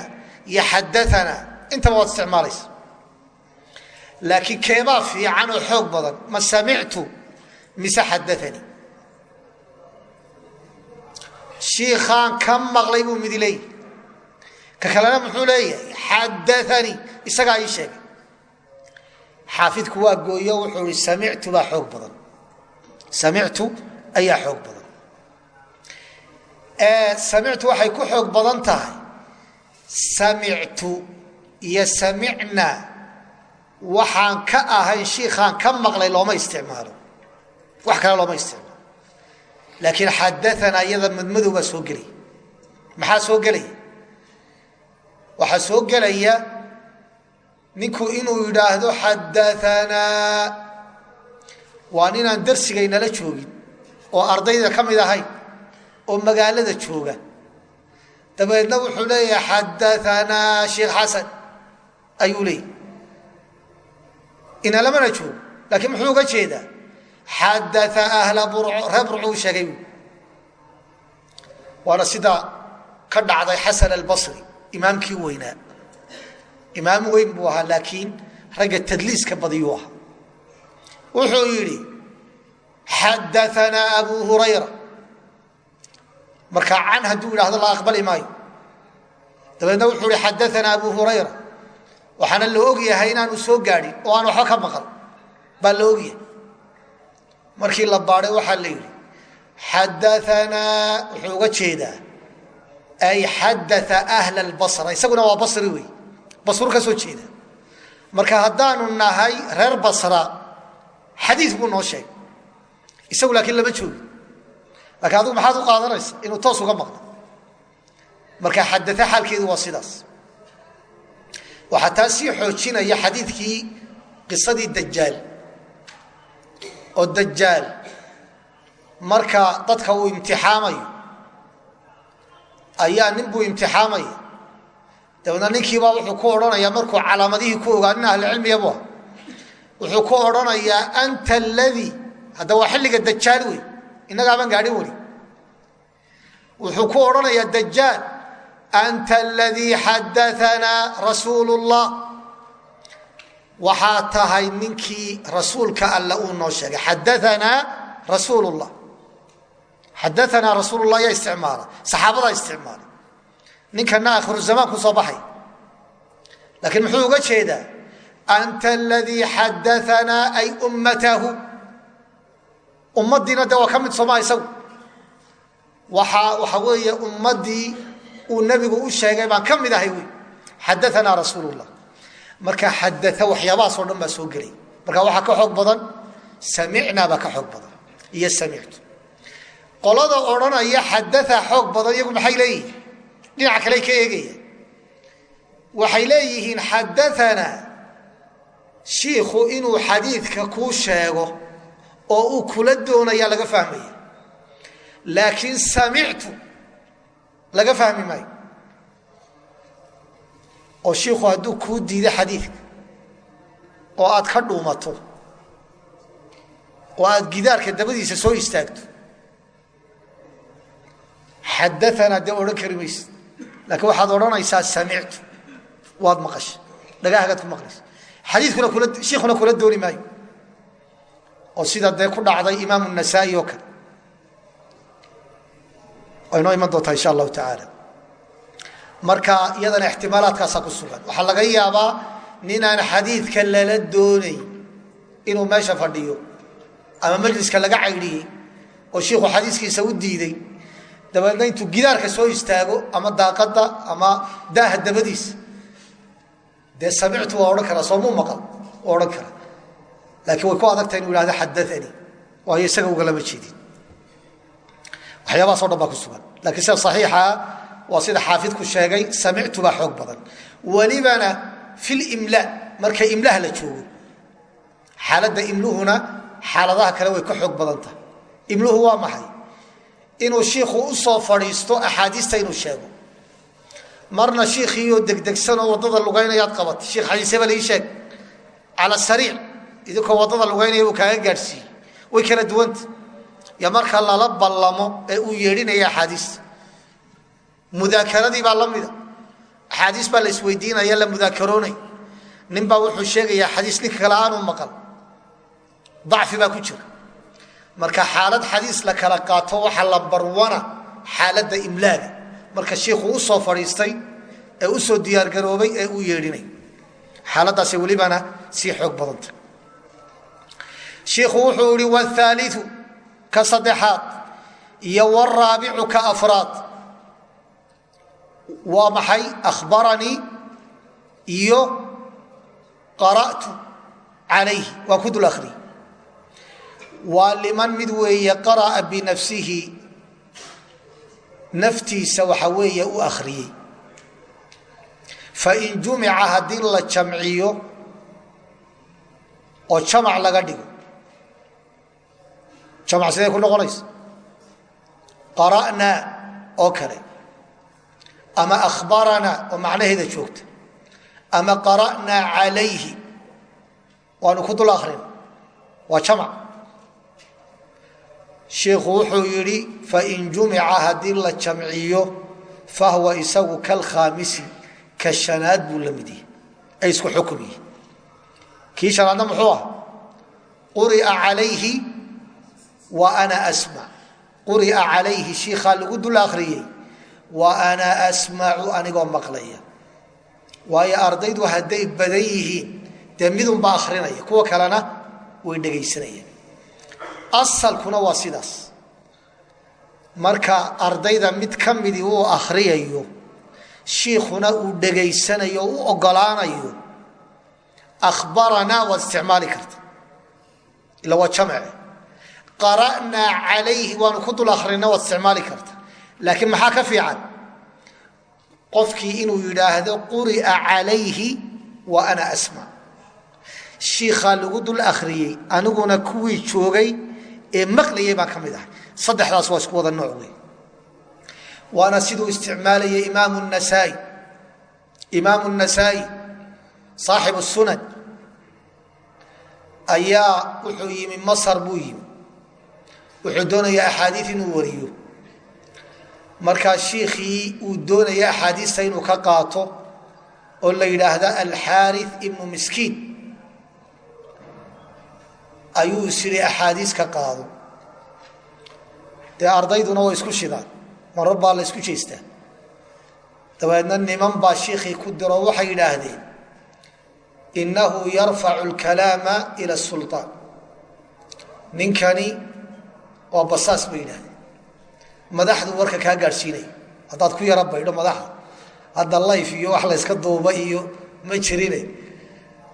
iyo xadaanaa intaba waad isticmaalaysa. Laakiin keebaa fiican oo xoog badan. Ma samictu mise xadaanii shiikhaan ka maqlay buu midi leeyahy ka kalena muxuu leeyahay xadaanii isagaa ii sheegay. Xaafidku waa gooyo wuxuu ihi samictu baa xoog badan. Samictu ayaa xoog badan. Samictu waxay ku xoog badan tahay. Samictu iyo samicna waxaan ka ahayn shiikhaan ka maqlay looma isticmaalo. Wax kale looma isticmaalo. Laakiin xadaanaa iyada madmadow baa soo gelaya maxaa soo gelaya waxaa soo gelaya ninku inuu yidhaahdo xadaanaa waa ninaan darsigaynala joogin oo ardayda ka mid ahayn oo magaalada jooga. Dabeedna wuxuu leeyahay xadaanaa sheekh xasan ayuu leeyahy inalamana joogo laakiin muxuu uga jeedaa? Xadaa ahla reer burcu sheegay. Waana sidaa ka dhacday xasan albasri imaamkii weynaa. Imaam weyn buu ahaa laakiin ragga tadliiska badiyuu ahaa. Wuxuu yidhi xadaanaa abu hurayra markaa can hadduu yidhahdo la aqbali maayo dabeedna wuxuu ihi xadaanaa abu hurayra waxaana la ogyahay inaanu soo gaadhin oo aan waxba ka maqal baa la ogyahay markii la baadhay waxaa la yidhi xadaanaa wuxuu uga jeedaa ay xadaa ahla lbasra isaguna waa basri wey basru isagu laakiin lama joogi. Laakiin adigu maxaad u qaadanaysa inuu toos uga maqlo marka xadaa xaalkeedu waa sidaas. Waxaa taa sii xoojinaya xadiidkii qisadii dajaal oo dajaal marka dadka uu imtixaamayo ayaa nin buu imtixaamaya. Dabeedna ninkiibaa wuxuu ku odhanayaa markuu calaamadihii ku ogaa nin ahlicilmiya bu ah wuxuu ku odhanayaa anta aladii hadda waa xilliga dajaal wey innagaaban gaadhin weli wuxuu ku odhanayaa dajaal anta aladii xadaanaa rasuulu llah waxaa tahay ninkii rasuulka alla uu noo sheegay xadaanaa rasuul llah xadaanaa rasuul lah yaa isticmaala. Saxaabadaa isticmaala. Ninkana akhiru ku soo baxay. Laakiin muxuu uga jeedaa anta aladii xadaanaa ay ummatahu ummaddiina de waa ka mid sooma isagu. Waxa weeye ummaddii uu nebigu u sheegay baan ka mid ahay wy xadaanaa rasuul llah marka xadaa waxyaabahaasoo dhan baa soo gelay. Marka waxaa ka xoog badan samicnaa baa ka xoog badan. Iyo samictu qolada odhanaya xadaa xoog badan iyagu maxay leeyihiin? Dhinaca kale ka eegaya. Waxay leeyihiin xadaana shiikhu inuu xadiidka kuu sheego oo uu kula doonaya laga fahmaya laakiin samictu laga fahmi maayo. Oo shiikhu hadduu kuu diido xadiidka oo aad ka dhuumato oo aad gidaarka dabadiisa soo istaagto xadaanaa dee odhan kari mayse laakiin waxaad odhanaysaa samictu waad maqasha dhagahagaad ku maqlaysa xadiikuna kula shiikuna kula dooni maayo oo sida dee ku dhacday imaamu nasaa-i oo kale. Way noo iman doontaa insha allahu tacaala. Marka iyadana ixtimaalaadkaasaa ku sugan. Waxaa laga yaabaa ninaan xadiidka lala doonayn inuu meesha fadhiyo ama majliska laga caydhiyey oo shiikhu xadiiskiisa u diiday. Dabeedna intuu gidaarka soo istaago ama daaqada ama daaha dabadiisa. Dee samictu waa odhan karaa soomuu maqal waa odhan karaa laakiin way ku adagtahay inuu ihahdo xadaanii waayo isaga ugalama jeedin waxyaabahaas o dhan baa ku sugan lakiin sida saxiixaa waa sida xaafidku sheegay samictu baa xoog badan welibana fi limla marka imlaha la joogo xaaladda imluhuna xaaladaha kale way ka xoog badan tahay imluhu waa maxay inuu shiikhu u soo fadhiisto axaadiista inuu sheego marna shiikhiioo degdegsanoo waddada lugaynayaad qabatay shiikh xadiiseba lai sheeg cala sariic idinkoo waddada lugaynaya uu kaaga gaadhsiiyey. Way kala duwanta. Iyo marka lala ballamo ee uu yeedhinaya axaadiista mudaakaradii baa la mida. Axaadiis baa la isweydiinaya la mudaakaroonay nin baa wuxuu sheegayaa xadiis ninka kale aanu maqal. Dacfi baa ku jira. Marka xaalad xadiis la kala qaato waxa la barwana xaaladda imlaaga. Marka shiikhuu u soo fadhiistay ee u diyaargaroobay ee uu yeedhinay. Xaaladaasi welibana sii xoog badanta shiikhu wuxuu ihi wthaaliu ka saddexaad iyo wraabicu ka afraad. Waa maxay? Akhbaranii iyo qara'tu calayhi. Waa ku dul akhri waa liman mid weeye qara'a binafsihi. Naftiisa waxa weeye u akhriyey. Fain jumica haddii la jamciyo oo jamac laga dhigo jamac sidee ku noqonaysa qara'naa oo kale. Ama akhbaranaa oo macnaheeda joogta. Ama qara'naa calayhi. Waanu ku dul akrin waa jamac. Shiikhu wuxuu yidhi fain jumica haddii la jamciyo fahwa isagu kalkhaamisi ka shanaad buu la mid yahay. Ay isku xukum kii shanaadna muxuu ah quri'a calayhi wa ana asmac quri'a calayhi shiikhaa lagu dul akhriyey. Wa ana asmacu anigoo maqlaya. Waayo ardaydu hadday badan yihiin dee midunbaa akhrinaya. Kuwa kalena way dhegaysanayaan asalkuna waa sidaas. Marka ardayda mid ka midii uu akhriyayo shiikhuna uu dhegaysanayo o u ogolaanayo akhbaranaa waad isticmaali karta. Ila waa jamce qara'naa calayhi waanu ku dul akhrina waad isticmaali karta. Laakiin maxaa ka fiican? Qofkii inuu yidhaahdo quri'a calayhi wa ana asmac shiikhaa lagu dul akhriyey aniguna kuwii joogay ee maqlayay baan ka mid ahay saddexdaas waa isku wada nooc wey waana siduu isticmaalayay imaamu nasaai. Imaamu nasaa-i saaxibu sunan ayaa wuxuu yimi masar buu yimi wuxuu doonayaa axaadiid inuu wariyo. Markaa shiikhii uu doonaya axaadiista inuu ka qaato oo la yidhaahda alxaari ibnu miskiin ayuu isiri axaadiis ka qaado. Dee ardayduna way isku shidaan marar baa la isku jeestaa. Dabeedna niman baa shiikhii ku diro waxay yidhaahdeen innahu yarfacu lkalaama ila sulطaan ninkani waa basaas bay yidhahdeen madaxdu warka kaa gaadhsiinaya haddaad ku yaro baydho madaxda hadda layf iyo wax layska duuba iyo ma jirine.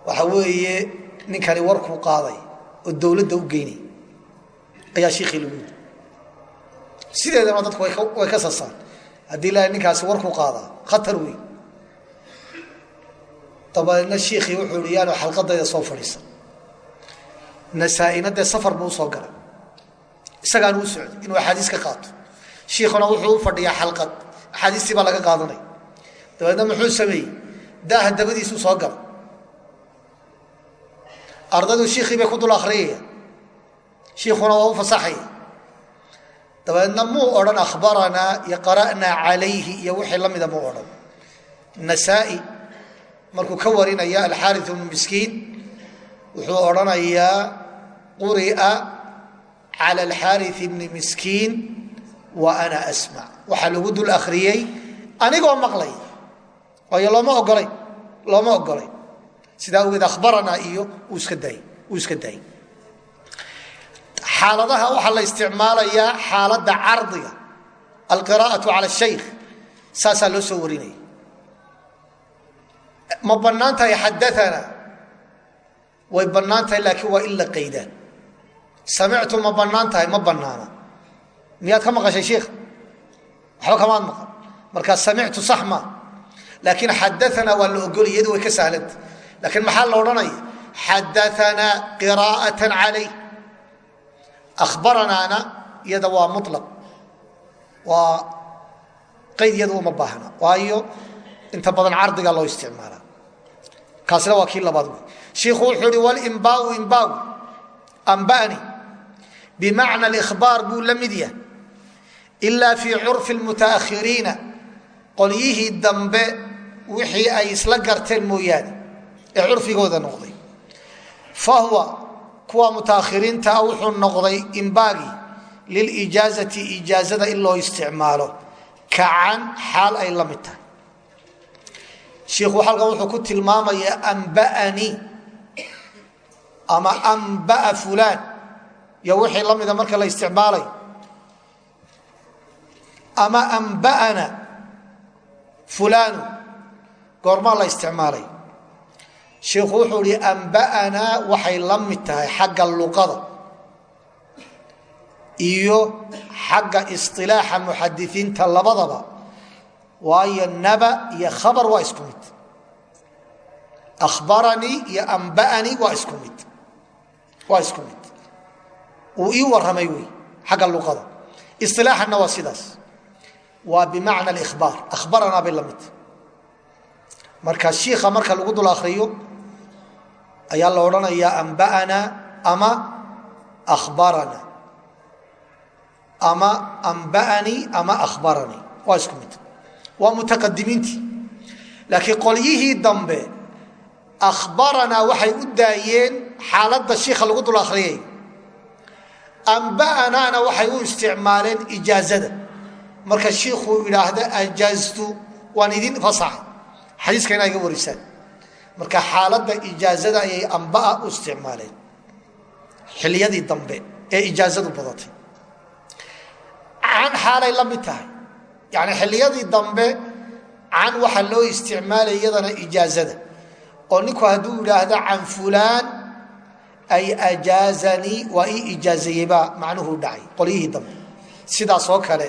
Waxa weeye ninkani warkuu qaaday oo dowladda u geynay ayaa shiikhii lagu yidhi. Sideedana dadku way ka sasaan haddii la ninkaasi warkuu qaadaa khatar wey dabadeedna shiikhii wuxuu ihi yaanu xalqadayda soo fadhiisa nasaa-ina safar buu u soo galay isagaanu u socday inuu axaadiis ka qaato. Shiikhuna wuxuu u fadhiyaa xalqad. Axaadiistii baa laga qaadanaya dabeedna muxuu sameeyey? Daaha dabadiisuu soo galay ardaydu shiikhii bay ku dul akhriyaya shiikhuna waa u fasaxaya dabeedna muu odhan akhbaranaa iyo qara'naa calayhi iyo wixii la mida muu odhan. Nasaa-i markuu ka warinaya alxaari bnu miskiin wuxuu odhanayaa quri'a cala alxaari bni miskiin wa ana asmac waxaa lagu dul akhriyey anigoo maqlay. Waayo looma ogolay looma ogolay sidaa ogeed akhbaranaa iyo uu iska daayey uu iska daayey xaaladaha waxaa la isticmaalayaa xaaladda cardiga alqira'atu cala shaykh saasaa loo soo warinaya ma bannaan tahay xadaana way bannaan tahay laakiin waa in la qaydaan samictu ma bannaan tahay ma bannaana miyaad ka maqashay shiikha waxba kamaad maqan markaa samictu sax maa laakiin xadaana waa la ogolay iyadu way ka sahlanta laakiin maxaa la odhanaya xadaanaa qiraa'atan calayh akhbaranaana iyada waa mulaq waa qayd iyada uma baahna waayo inta badan cardiga loo isticmaala kaasina waa kii labaad wey shiikhu wuxuu ihi walimbaau imbaagu ambani bimacna alihbaar buu la mid yahay ilaa fii curfi lmutaakhiriina qolyihii dambe wixii ay isla garteen mooyaane ee curfigooda noqday fahuwa kuwa mutaakhiriinta ah wuxuu noqday imbaagi lilijaazati ijaazada in loo isticmaalo kacan xaal ay la mid tahay shiikhu halkan wuxuu ku tilmaamayaa amba'anii ama ambaa fulaan iyo wixii la mida marka la isticmaalayo ama amba'ana fulaanu goormaa la isticmaalay. Shiikhu wuxuu ihi amba'anaa waxay la tahay xagga luqada iyo xagga isilaaxa muxadisiinta labadaba. Waayo naba iyo khabar waa isku mid. Akhbaranii iyo amba'anii waa isku mid. Waa isku mid uu ii warramay wey xagga luqada isilaaxanna waa sidaas. Waa bimacna alikhbaar. Akhbaranaa bay la mid marka shiika marka lagu dul akriyo ayaa la odhanayaa amba'anaa ama akhbarana. Ama amba'anii ama akhbaranii waa isku mid. Waa mutaqadimiintii. Laakiin qolyihii dambe akhbaranaa waxay u daayeen xaaladda shiika lagu dul akhriyay amba'anaana waxay u isticmaaleen ijaazada marka shiikhuu idhaahda ajaaztu waan idin fasaxay xadiiska inaa iga warisaan marka xaaladda ijaazada ayay ambaa u isticmaaleen xiliyadii dambe ee ijaazadu badatay can xaalay la mid tahay yani xilliyadii dambe can waxaa loo isticmaalay iyadana ijaazada oo ninku hadduu idhaahdo can fulaan ay ajaazanii waa ii ijaazeeyey baa macnuhu dhacay qolyihii dambe sidaas oo kale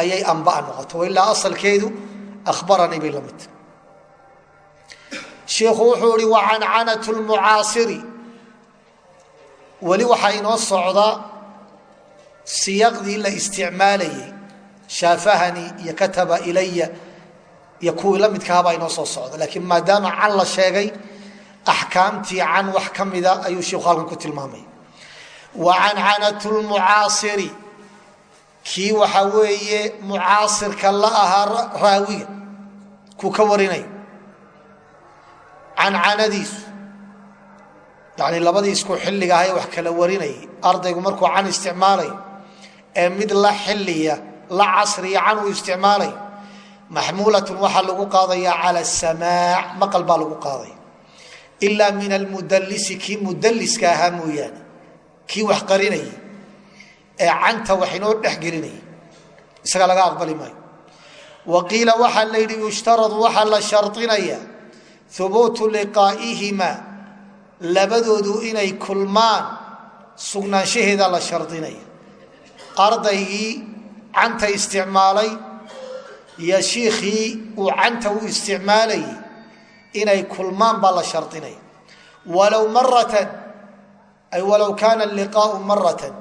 ayay ambaa noqoto ilaa asalkeedu ahbaranii bay la mid tahay shiikhu wuxuu ihi wacancanat lmucaasiri weli waxaa inoo socda siyaqdii la isticmaalayey shaafahani iyo kataba ilaya iyo kuwii la midkahabaa inoo soo socda laakiin maadaama can la sheegay axkaamtii can wax ka mida ayuu shiiku halkan ku tilmaamay wacancanat lmucaasiri kii waxaa weeye mucaasirka la ahaa raawiga kuu ka warinayo cancanadiisu yani labadii isku xilliga ahae wax kala warinayay ardaygu markuu can isticmaalayo ee mid la xilliya la casriya can uu isticmaalayo maxmuulatun waxaa lagu ilaa min almudallisi kii mudalliska ahaa mooyaane kii wax qarinayay ee canta wax inoo dhex gelinayay. Isaga laga aqbali maayo. Wa qiila waxaa la yidhi yushtaradu waxaa la sharinaya hubuutu liqaa'ihima labadoodu inay kulmaan sugnaanshaheeda la shardinaya ardaygii canta isticmaalay iyo shiikhii uu canta u isticmaalayay inay kulmaan baa la shardinaya walow maratan ay walow kaana liqaau maratan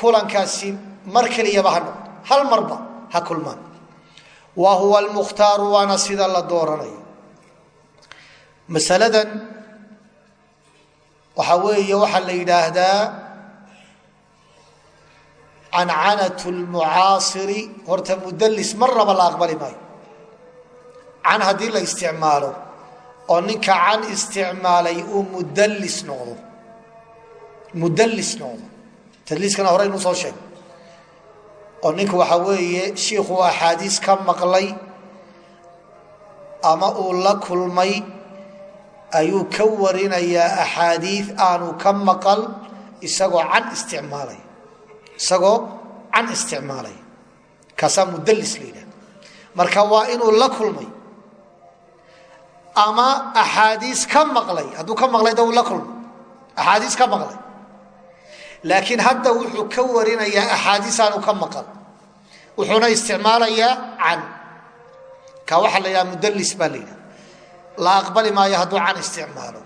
kulankaasi mar keliyaba ha noqdo. Hal marba ha kulmaan. Wa huwa almukhtaaru waana sida la dooranayo masaladan waxaa weeye waxaa la yidhaahdaa cancanat lmucaasiri horta mudallis marnaba la aqbali maayo. Can haddii la isticmaalo oo ninka can isticmaalay uu mudallis noqdo. Mudallis noqdo. Tadliiskana hore inuu soo sheegay oo ninka waxaa weeye shiikhuu axaadiis ka maqlay ama uu la kulmay ayuu ka warinayaa axaadiid aanu ka maqal isagoo can isticmaalay. Isagoo can isticmaalay. Kaasaa mudallis la yidhahda marka waa inuu la kulmay ama axaadiis ka maqlay. Hadduu ka maqlay da la kulmay axaadiis ka maqlay. Laakiin hadda wuxuu ka warinayaa axaadiis aanu ka maqal. Wuxuuna isticmaalayaa can. Ka waxaa la yidhaha mudallis baa la yidhaha. La aqbali maayo hadduu can isticmaalo.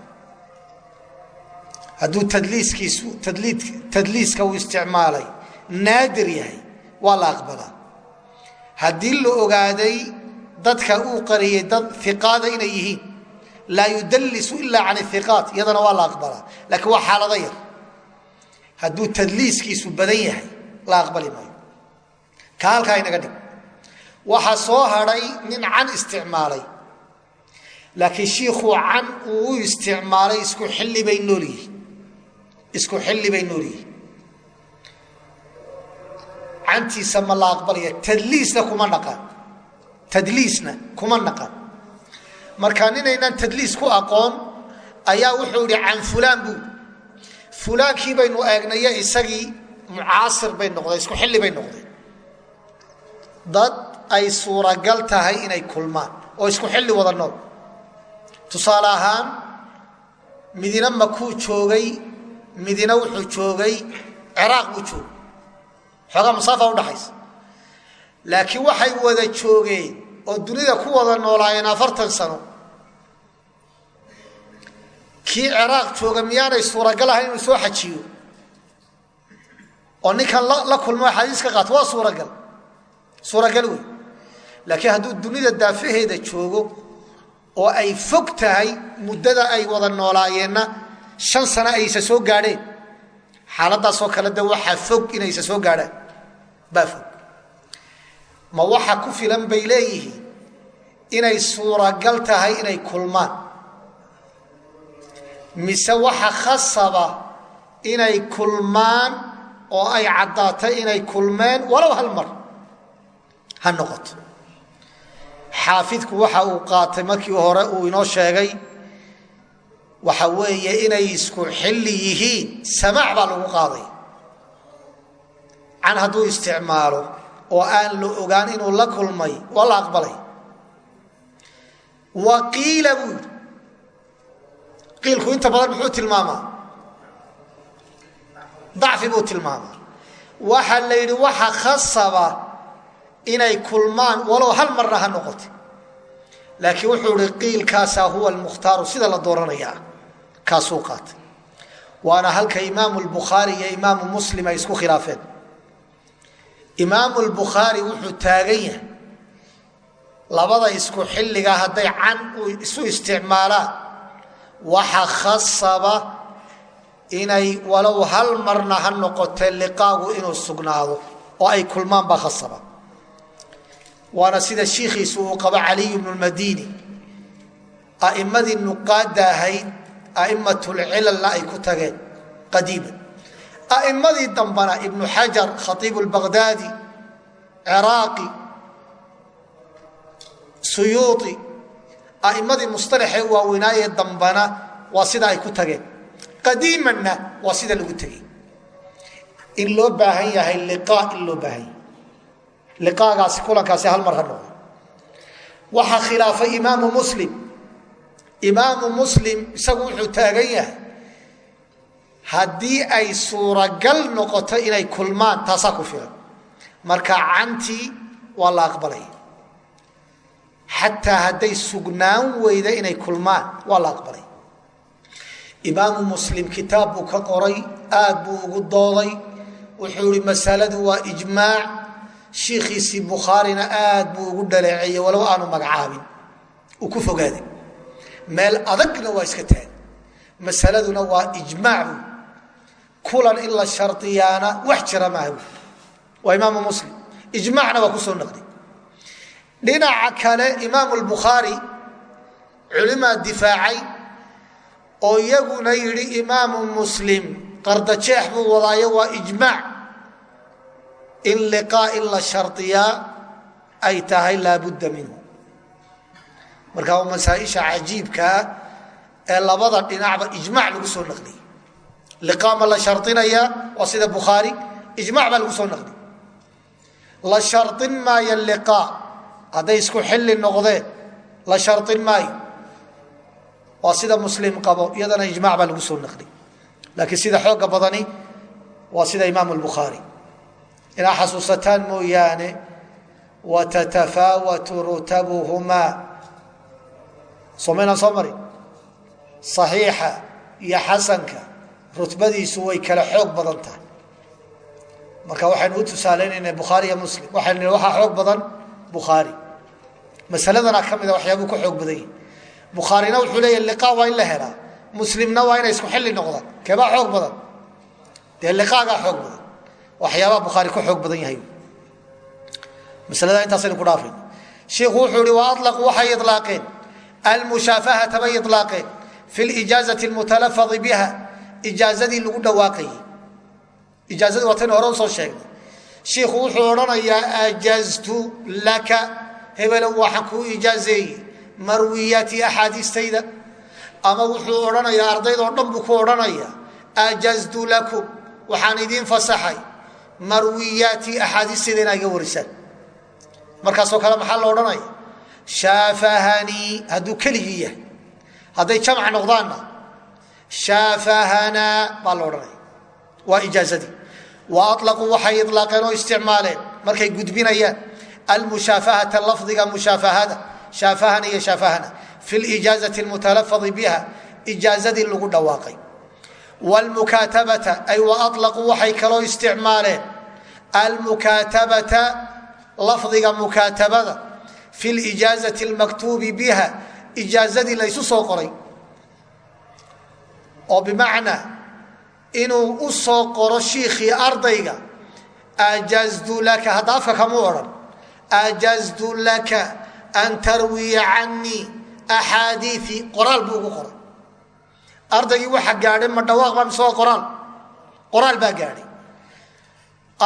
Hadduu tadliiskiisu tadliid tadliiska uu isticmaalay naadir yahay waa la aqbalaa. Haddii la ogaaday dadka uu qariyey dad iqaada inay yihiin. Laa yudallisu ila can iqaat iyadana waa la aqbalaa. Laakiin waa xaalado yar hadduu tadliiskiisu badan yahay la aqbali maayo. Ka inaga dhig. Waxaa soo hadhay nin can isticmaalay. Laakiin shiikhuu can uu isticmaalay isku xilli bay nool yihiin. Isku xilli bay nool yihiin. Cantiisa ma la aqbalaya tadliisna kuma naqaan tadliisna kuma naqaan marka ninaynaan tadliis ku aqoon ayaa wuxuu yihi can fulaan buu. Fulaankii baynu eegnayo isagii mucaasir bay noqdeen isku xilli bay noqdeen. Dad ay suuragal tahay inay kulmaan oo isku xilli wada nool. Tusaale ahaan midina makuu joogay midina wuxuu joogay ciraaq buu joogay. Xoogaa masaafa udhaxaysa laakiin waxay wada joogeen oo dunida ku wada noolaayeen afartan sano. Kii ciraaq jooga miyaanay suuragal ahayn inuu soo xajiyo? Oo ninkan la kulmo axaadiis ka qaato waa suuragal. Suuragal wey laakiin hadduu dunida daafaheeda joogo oo ay fog tahay muddada ay wada noolaayeenna shan sano aysa soo gaadheen. Xaaladaasoo kale de waxaa fog inaysa soo gaadhaan. Baa fog ma waxa ku filan bay leeyihiin? Inay suuragal tahay inay kulmaan. Mise waxa khasaba inay kulmaan oo ay caddaatay inay kulmeen walow hal mar? Ha noqoto xaafidku waxa uu qaatay markii hore uu inoo sheegay waxa weeye inay isku xilli yihiin. Samaac baa lagu qaaday. Can hadduu isticmaalo oo aan la ogaan inuu la kulmay waa la aqbalay. Wa qiila buu yidhi. Qiilku inta badan muxuu tilmaamaa? Dacfi buu tilmaamaa. Waxaa la yidhi waxa khasaba inay kulmaan walow hal marna ha noqotay. Laakiin wuxuu ihi qiilkaasaa huwa almukhtaaru sida la dooranayaa. Kaasuu qaatay. Waana halka imaamu lbukhaari iyo imaamu muslim ay isku khilaafeen imaamu lbukhaari wuxuu taagan yahay. Labada isku xilligaa hadday can isu isticmaalaan waxa khasaba inay walow hal marna ha noqotee liqaagu inuu sugnaado oo ay kulmaan baa khasaba. Waana sida shiikhiisu uu qabo caliy bnu lmadini a'imadii nuqaada ahayd a'immatulcilalna ay ku tageen qadiiman a'immadii dambana ibnu xajar khaiibu lbaqdaadi ciraaqi suyuuطi a'immadii musطalaxee waaweynaayee dambana waa sida ay ku tageen. Qadiimanna waa sida lagu tegey. In loo baahan yahay liqaa in loo baahan yahay. Liqaagaasi kulankaasi hal mar ha noqdo haddii ay suuragal noqoto inay kulmaan taasaa ku filan. Marka cantii waa la aqbalaya xataa hadday sugnaan weyda inay kulmaan waa la aqbalay. Imaamu muslim kitaab buu ka qoray aad buu ugu dooday. Wuxuu ihi masaladu waa ijmaac. Shiikhiisii bukhaarina aad buu ugu dhaleeceeyey walow aanu magacaabin. Uu ku fogaaday. Meel adagna waa iska taagay. Masaladuna waa ijmaac kulan in la shardiyaana wax jira maaha waa imaamu muslim. Ijmaacna waa ku soo naqdi. Dhinaca kale imaamu lbukhaari culimaa difaacay oo iyaguna yidhi imaamu muslim qardajeex buu wadaayo waa ijmaac. In liqaa in la ay tahay laabudda minhu. Marka waa masaaisha cajiibkaa ee labada dhinacba ijmac lagu soo naqliyey liqaa ma la shardinayaa waa sida bukhaari ijmac baa lagu soo naqliyey la shardin maayo liqaa hadday isku xilli noqdeen la shardin maayo waa sida muslim qabo iyadana ijmac baa lagu soo naqliyey laakiin sida xooga badani waa sida imaam lbukhaari inaa xasuusataan mooyaane watatafaawatu rutabuhumaa somaynaan soo marin saxiixa iyo xasanka rutbadiisu way kala xoog badan tahay. Marka waxaynu u tusaalaynayna bukhaari iyo muslim waxaynu waxaa xoog badan bukhaari masaladana ka mida waxyaabuu ka xoog badan yihi bukhaarina wuxuu leeya liqa waa in la helaa muslimna waa inay isku xilli noqdaan. Keebaa xoog badan. Dee liqaagaa xoog badan. Waxyaabaa bukhaari ka xoog badan yahay. Masalada intaasaynu ku dhaafay shiikhu wuxuu ihi wa waxay ilaaqeen almushaafahata bay ilaaqeen fi lijaazati lmutalafadi biha ijaazadii lagu dhawaaqayey ijaazadii waa taynu hore u soo sheegnay shiikhu wuxuu odhanayaa ajaztu laka. Hebelow waxaan kuu ijaazeeyey marwiyaati axaadiistayda. Ama wuxuu odhanayaa ardaydoo dhan buu ku odhanayaa ajaztu lakum waxaan idiin fasaxay marwiyaati axaadiistayda inaa iga warisaan markaasoo kale maxaa la odhanaya shaafahanii hadduu keligii yahay. Hadday jamc noqdaanna shaafahanaa baa la odhanaya waa ijaazadii wa alaquu waxay ilaaqeen oo isticmaaleen markay gudbinayaan almushaafahata lafdiga mushaafahada shaafahana iyo shaafahana fi lijaazati lmutalafadi biha ijaazadii lagu dhawaaqay wlmukaatabata ay waalaaquu waxay kaloo isticmaaleen almukaatabata lafdiga mukaatabada fi lijaazati lmaktuubi biha ijaazadii laysu soo qoray oo bimacnaa inuu u soo qoro shiikhii ardayga ajaztu laka hadda afka kamuu odhan ajaztu laka an tarwiya canii axaadiii qoraal buu ugu qoray. Ardaygii waxa gaadhay ma dhawaaq baa mise waa qoraal baa gaadhay.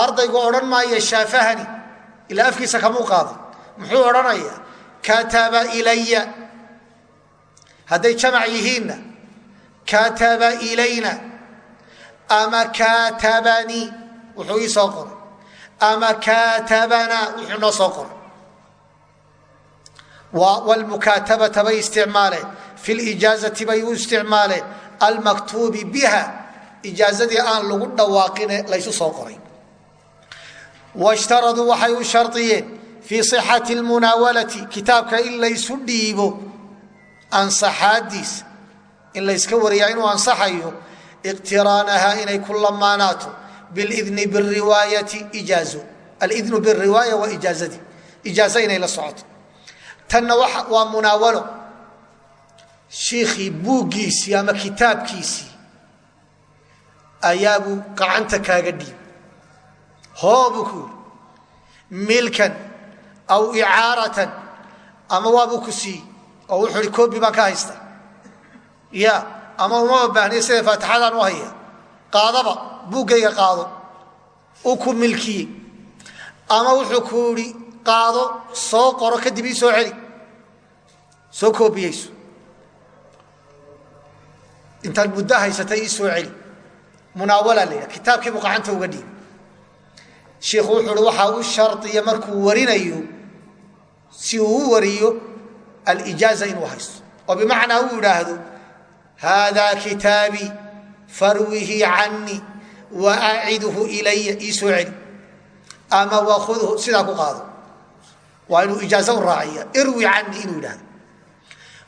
Ardaygu odhan maayo shaafahani ilaa afkiisa kamuu qaaday. Muxuu odhanayaa kataba ilaya hadday jamac yihiinna kataba ilayna ama katabanii wuxuu ii soo qoray ama katabanaa wuxuu noo soo qoray wlmukaatabata bay isticmaaleen fi lijaazati bay u isticmaaleen almaktuubi biha ijaazadii aan lagu dhawaaqine laysu soo qoray washtaraduu waxay u shardiyeen fii صixati lmunaawalati kitaabka in laysu dhiibo ansaxaadiisa in layska wariyaa inuu ansaxayo iqtiraanaha inay ku lamaanaato bilidni biriwaayati ijaazo alidnu biriwaaya waa ijaazadii ijaazo inay la socoto. Tanna waa munaawalo. Shiikhii buuggiisii ama kitaabkiisii ayaabuu gacanta kaaga dhiib. Hoobuu ku yidhi milkan aw icaaratan. Ama waabuu ku siiyey oo wuxuu ihi koobi baan ka haysta ya ama umama baahniya sida faatixadaan u haya qaadaba buuggayga qaado. Uu ku milkiyey ama wuxuu ku ihi qaado soo qoro kadib ii soo celi. Soo koobiyeyso. Intaad muddo haysatay ii soo celi. Munaawala la yidhaha kitaabkiibuu gacanta uga dhiib shiikhu wuxuu uhi waxaa u shardiya markuu warinayo si uu u wariyo inuu haysto. Oo bimacnaa uu haadaa kitaabii farwihi canii wa acidhu ilaya ii soo celi ama wakhudhu sidaa ku qaado waa inuu ijaazo u raaciya irwi canii inuu yidhahdo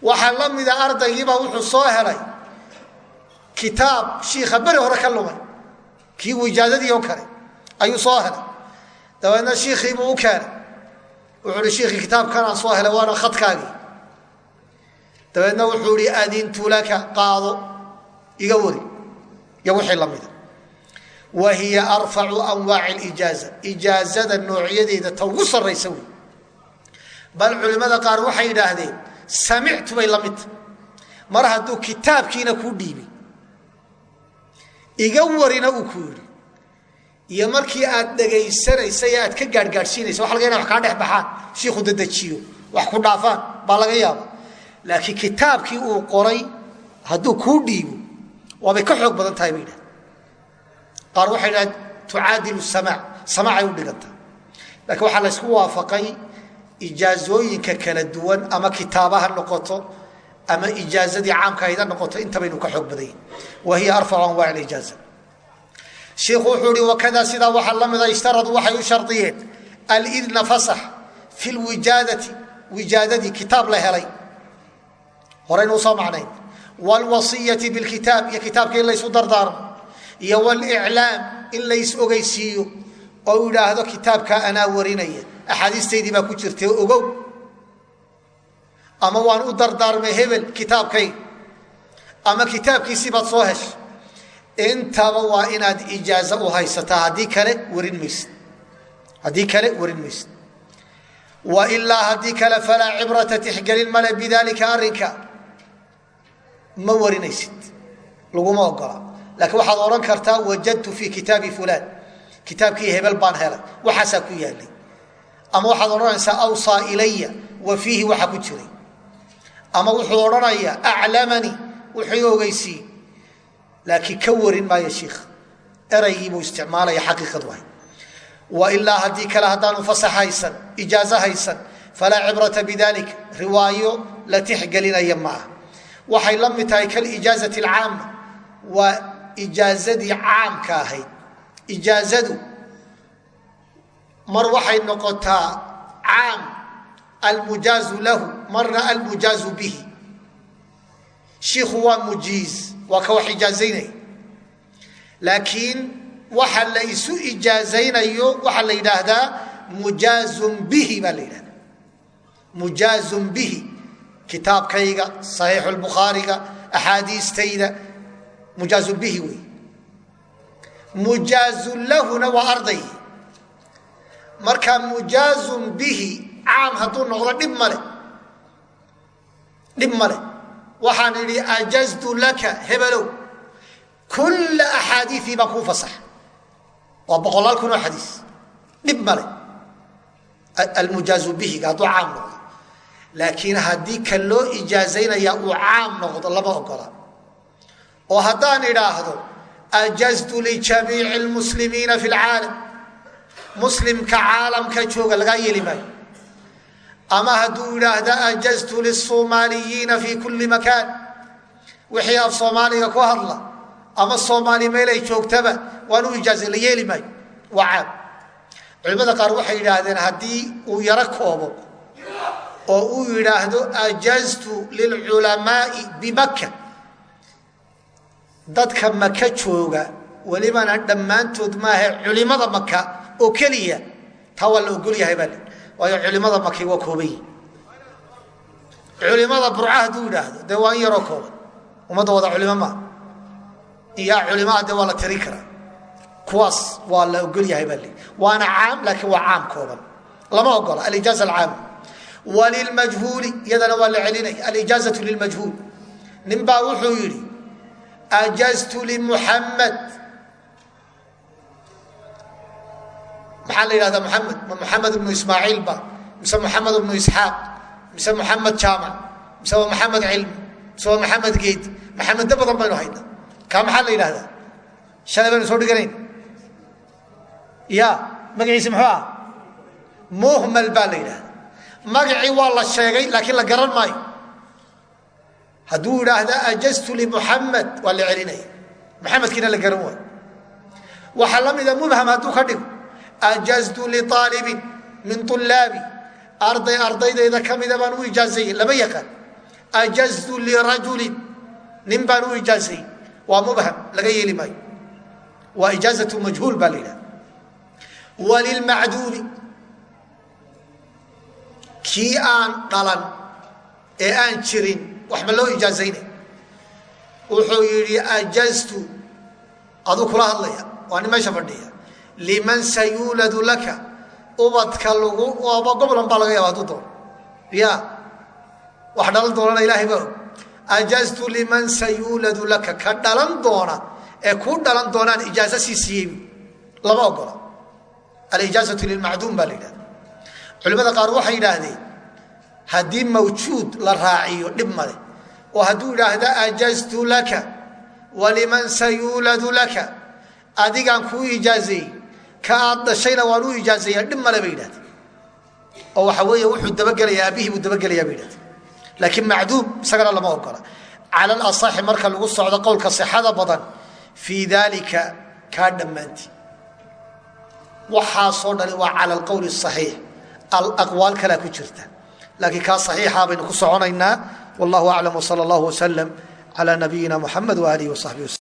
waxaa la mida ardaygiibaa wuxuu soo helay kitaab shiika beri hore ka lumay kii uu ijaazadii oo kale ayuu soo helay dabeedna wuxuu hi adintu laka qaado. Iga wari. Iyo wixii lamida wa hiya arfacu anwaaci lijaaza ijaazada noocyadeeda ta ugu saraysa wey bal culimmada qaar waxay yidhaahdeen samictu bay la midta mar hadduu kitaabkiina kuu dhiibay iga warina uu ku yidhi iyo markii aad dhegaysanaysa ee aad ka gaadhgaadhsiinaysa waa laga ina wax kaa dhex baxaan. Shiiku dadejiyo. Wax ku dhaafaan. Baa laga yaaba laakiin kitaabkii uu qoray hadduu kuu dhiibo waabay ka xoog badan tahay bay idhahd qaar waxay idhahdeen tucaadilu samaac samaacay u dhigantaa. Laakiin waxaa la ysku waafaqay ijaazooyinka kala duwan ama kitaaba noqoto ama ijaazadii caamka ha noqoto intabaynu ka xoog badanyihin wa arfacu anwaac ijaaza shiikhu wuxuu ihi wakada sidaa waxaa la mida ishtaraduu waxay u shardiyeen alidna fasax fi lwijaadati wijaadadii kitaab la helay horaynu u soo macnayn wlwasiyati bilkitaab iyo kitaabka in laysu dardaarmo iyo wliclaam in lays ogeysiiyo oo idhaahdo kitaabkaa anaa warinaya. Axaadiistaydii baa ku jirta ogow ama waan u dardaarmay hebel kitaabkayga ama kitaabkiisii baad soo heshay. Intaba waa inaad ijaaza u haysataa haddii kale warin maysid. Haddii kale warin maysid. Wailaa haddii kale falaa cibrata tixgelin male bidalika arrinka ma warinaysid. Laguma ogola. Laakiin waxaad odhan kartaa wajadtu fii kitaabi fulaan. Kitaabkii hebel baan helay. Waxaasaa ku yaalay ama waxaad odhanaysaa awsaa ilaya wa fiihi waxa ku jiray. Ama wuxuu odhanayaa aclamanii wuxuu ogeysiiye laakiin ka warin maayo shiikh eraygiibuu isticmaalaya xaqiiqadu ahay wailaa haddii kale haddaanu fasax haysan ijaazo haysan falaa cibrata bidalik. Riwaayo la tixgelinaya ma ah waxay la mid tahay kalijaazati alcaama waa ijaazadii caamka ahayd. Ijaazadu mar waxay noqotaa caam almujaazu lahu marna almujaazu bihi. Shiikhu waa mujiiz waa ka wax ijaazaynaya laakiin waxa la isu ijaazaynayo waxaa la yidhaahdaa mujaazun bihi baa la yidhahda mujaazun bihi kitaabkayga saxiixu lbukhaariga axaadiistayda mujaazun bihi wey mujaazun lahuna waa arday. Marka mujaazun bihi caam hadduu noqdo dhib male dhib male waxaan idhi ajaztu laka hebelow kulla axaadiiii baan kuu fasaxa waa boqolaal kun oo xadiis. Dhib male almujaazu bihiga hadduu caam noqdo laakiin haddii kan loo ijaazaynaya uu caam noqdo lama ogola. oo haddaan idhaahdo ajaztu lijamiici lmuslimiina fi lcaalam. Muslimka caalamka jooga lagaa yeeli maayo. Ama hadduu idhaahda ajaztu lisoomaaliyiina fi kulli makaan. Wixii af soomaaliga ku hadla ama soomaali meelay joogtaba waan u ijaazay la yeeli maayo. Waa caam. Culimmada qaar waxay yidhaahdeen haddii uu yaro koobo oo uu yidhaahdo ajaztu lilculamaai bimaka. Dadka maka jooga welibana dhammaantood maaha culimada maka oo keliya taa la ogol yahay baa waayo culimada makay waa kooban yihiin culimada burca hadduu yidhaahdo dee waa in yaroo kooban ummadda wada culimo maa iyaa culimaa dee waa la tirin karaa. Kuwaas waa la ogol yahay baa waana caam laakiin waa caam kooban. Lama ogola alijaaza alcaam walilmajhuuli iyadana waa la celinaya alijaazatu lilmajhuul. Nin baa wuxuu yidhi ajaztu limuxamed maxaa la yidhahdaa muxamed ma muxamed ibnu ismaaciil ba mise muxamed ibnu isxaaq mise muxamed jaamac mise waa maxamed cilmi mise waa maxamed geed maxamedda badan baynu haynaa. Kaa maxaa la yidhahdaa? Shalay baynu soo dhiganayn. Ya magaciisi muxuu ah muhmal baa la yidhahda magacii waa la sheegay laakiin la garan maayo. Hadduu idhaahda ajaztu limuxamed waa la celinaya maxamedkiina la garan waayo. Waxaa la mida mubham hadduu ka dhigo. Ajaztu liaalibin min ulaabi arday ardaydayda ka mida baan u ijaazeeyey lama yaqaan. Ajaztu lirajulin nin baan u ijaazeeyey waa mubham laga yeeli maayo. Waa ijaazatu majhuul baa la yidhaha walilmacduumi kii aan dhalan ee aan jirin waxba loo ijaazaynay wuxuu yidhi ajaztu aduu kula hadlaya waa nin meesha fadhiya. Liman sayuuladu laka ubadka lagu goblan baa laga yaaba haduu doono. Ya wax dhalan doonana ilaahay baa ajaztu liman sayuuladu laka ka dhalan doona ee ku dhalan doonaan ijaazo sii siiyey. Lama ogola. Alijaazatu lilmacduum baa la yidhahda culimada qaar waxay yidhaahdeen haddii mawjuud la raaciyo dhib male oo hadduu idhaahda ajaztu laka waliman sayuuladu laka adigaan kuu ijaazeeyey ka aad dhashayna waan u ijaazeeya dhib bay yidhahde oo waxa weeye wuxuu dabagelaya aabihii buu dabagelayaa bay yidhahde laakiin macduum isagana lama ogola. Cala alasaxi marka lagu socdo qowlka sixada badan fii dalika kaa dhammaantii waxaasoo dhani waa cala alqowli saxiix aqwaal kalea ku jirta. Laakiin kaa saxiixa baynu ku soconaynaa. Wallahu aclam wsala allahu waslm cala nabiyina muxamed waaalihi wasaxbi waslm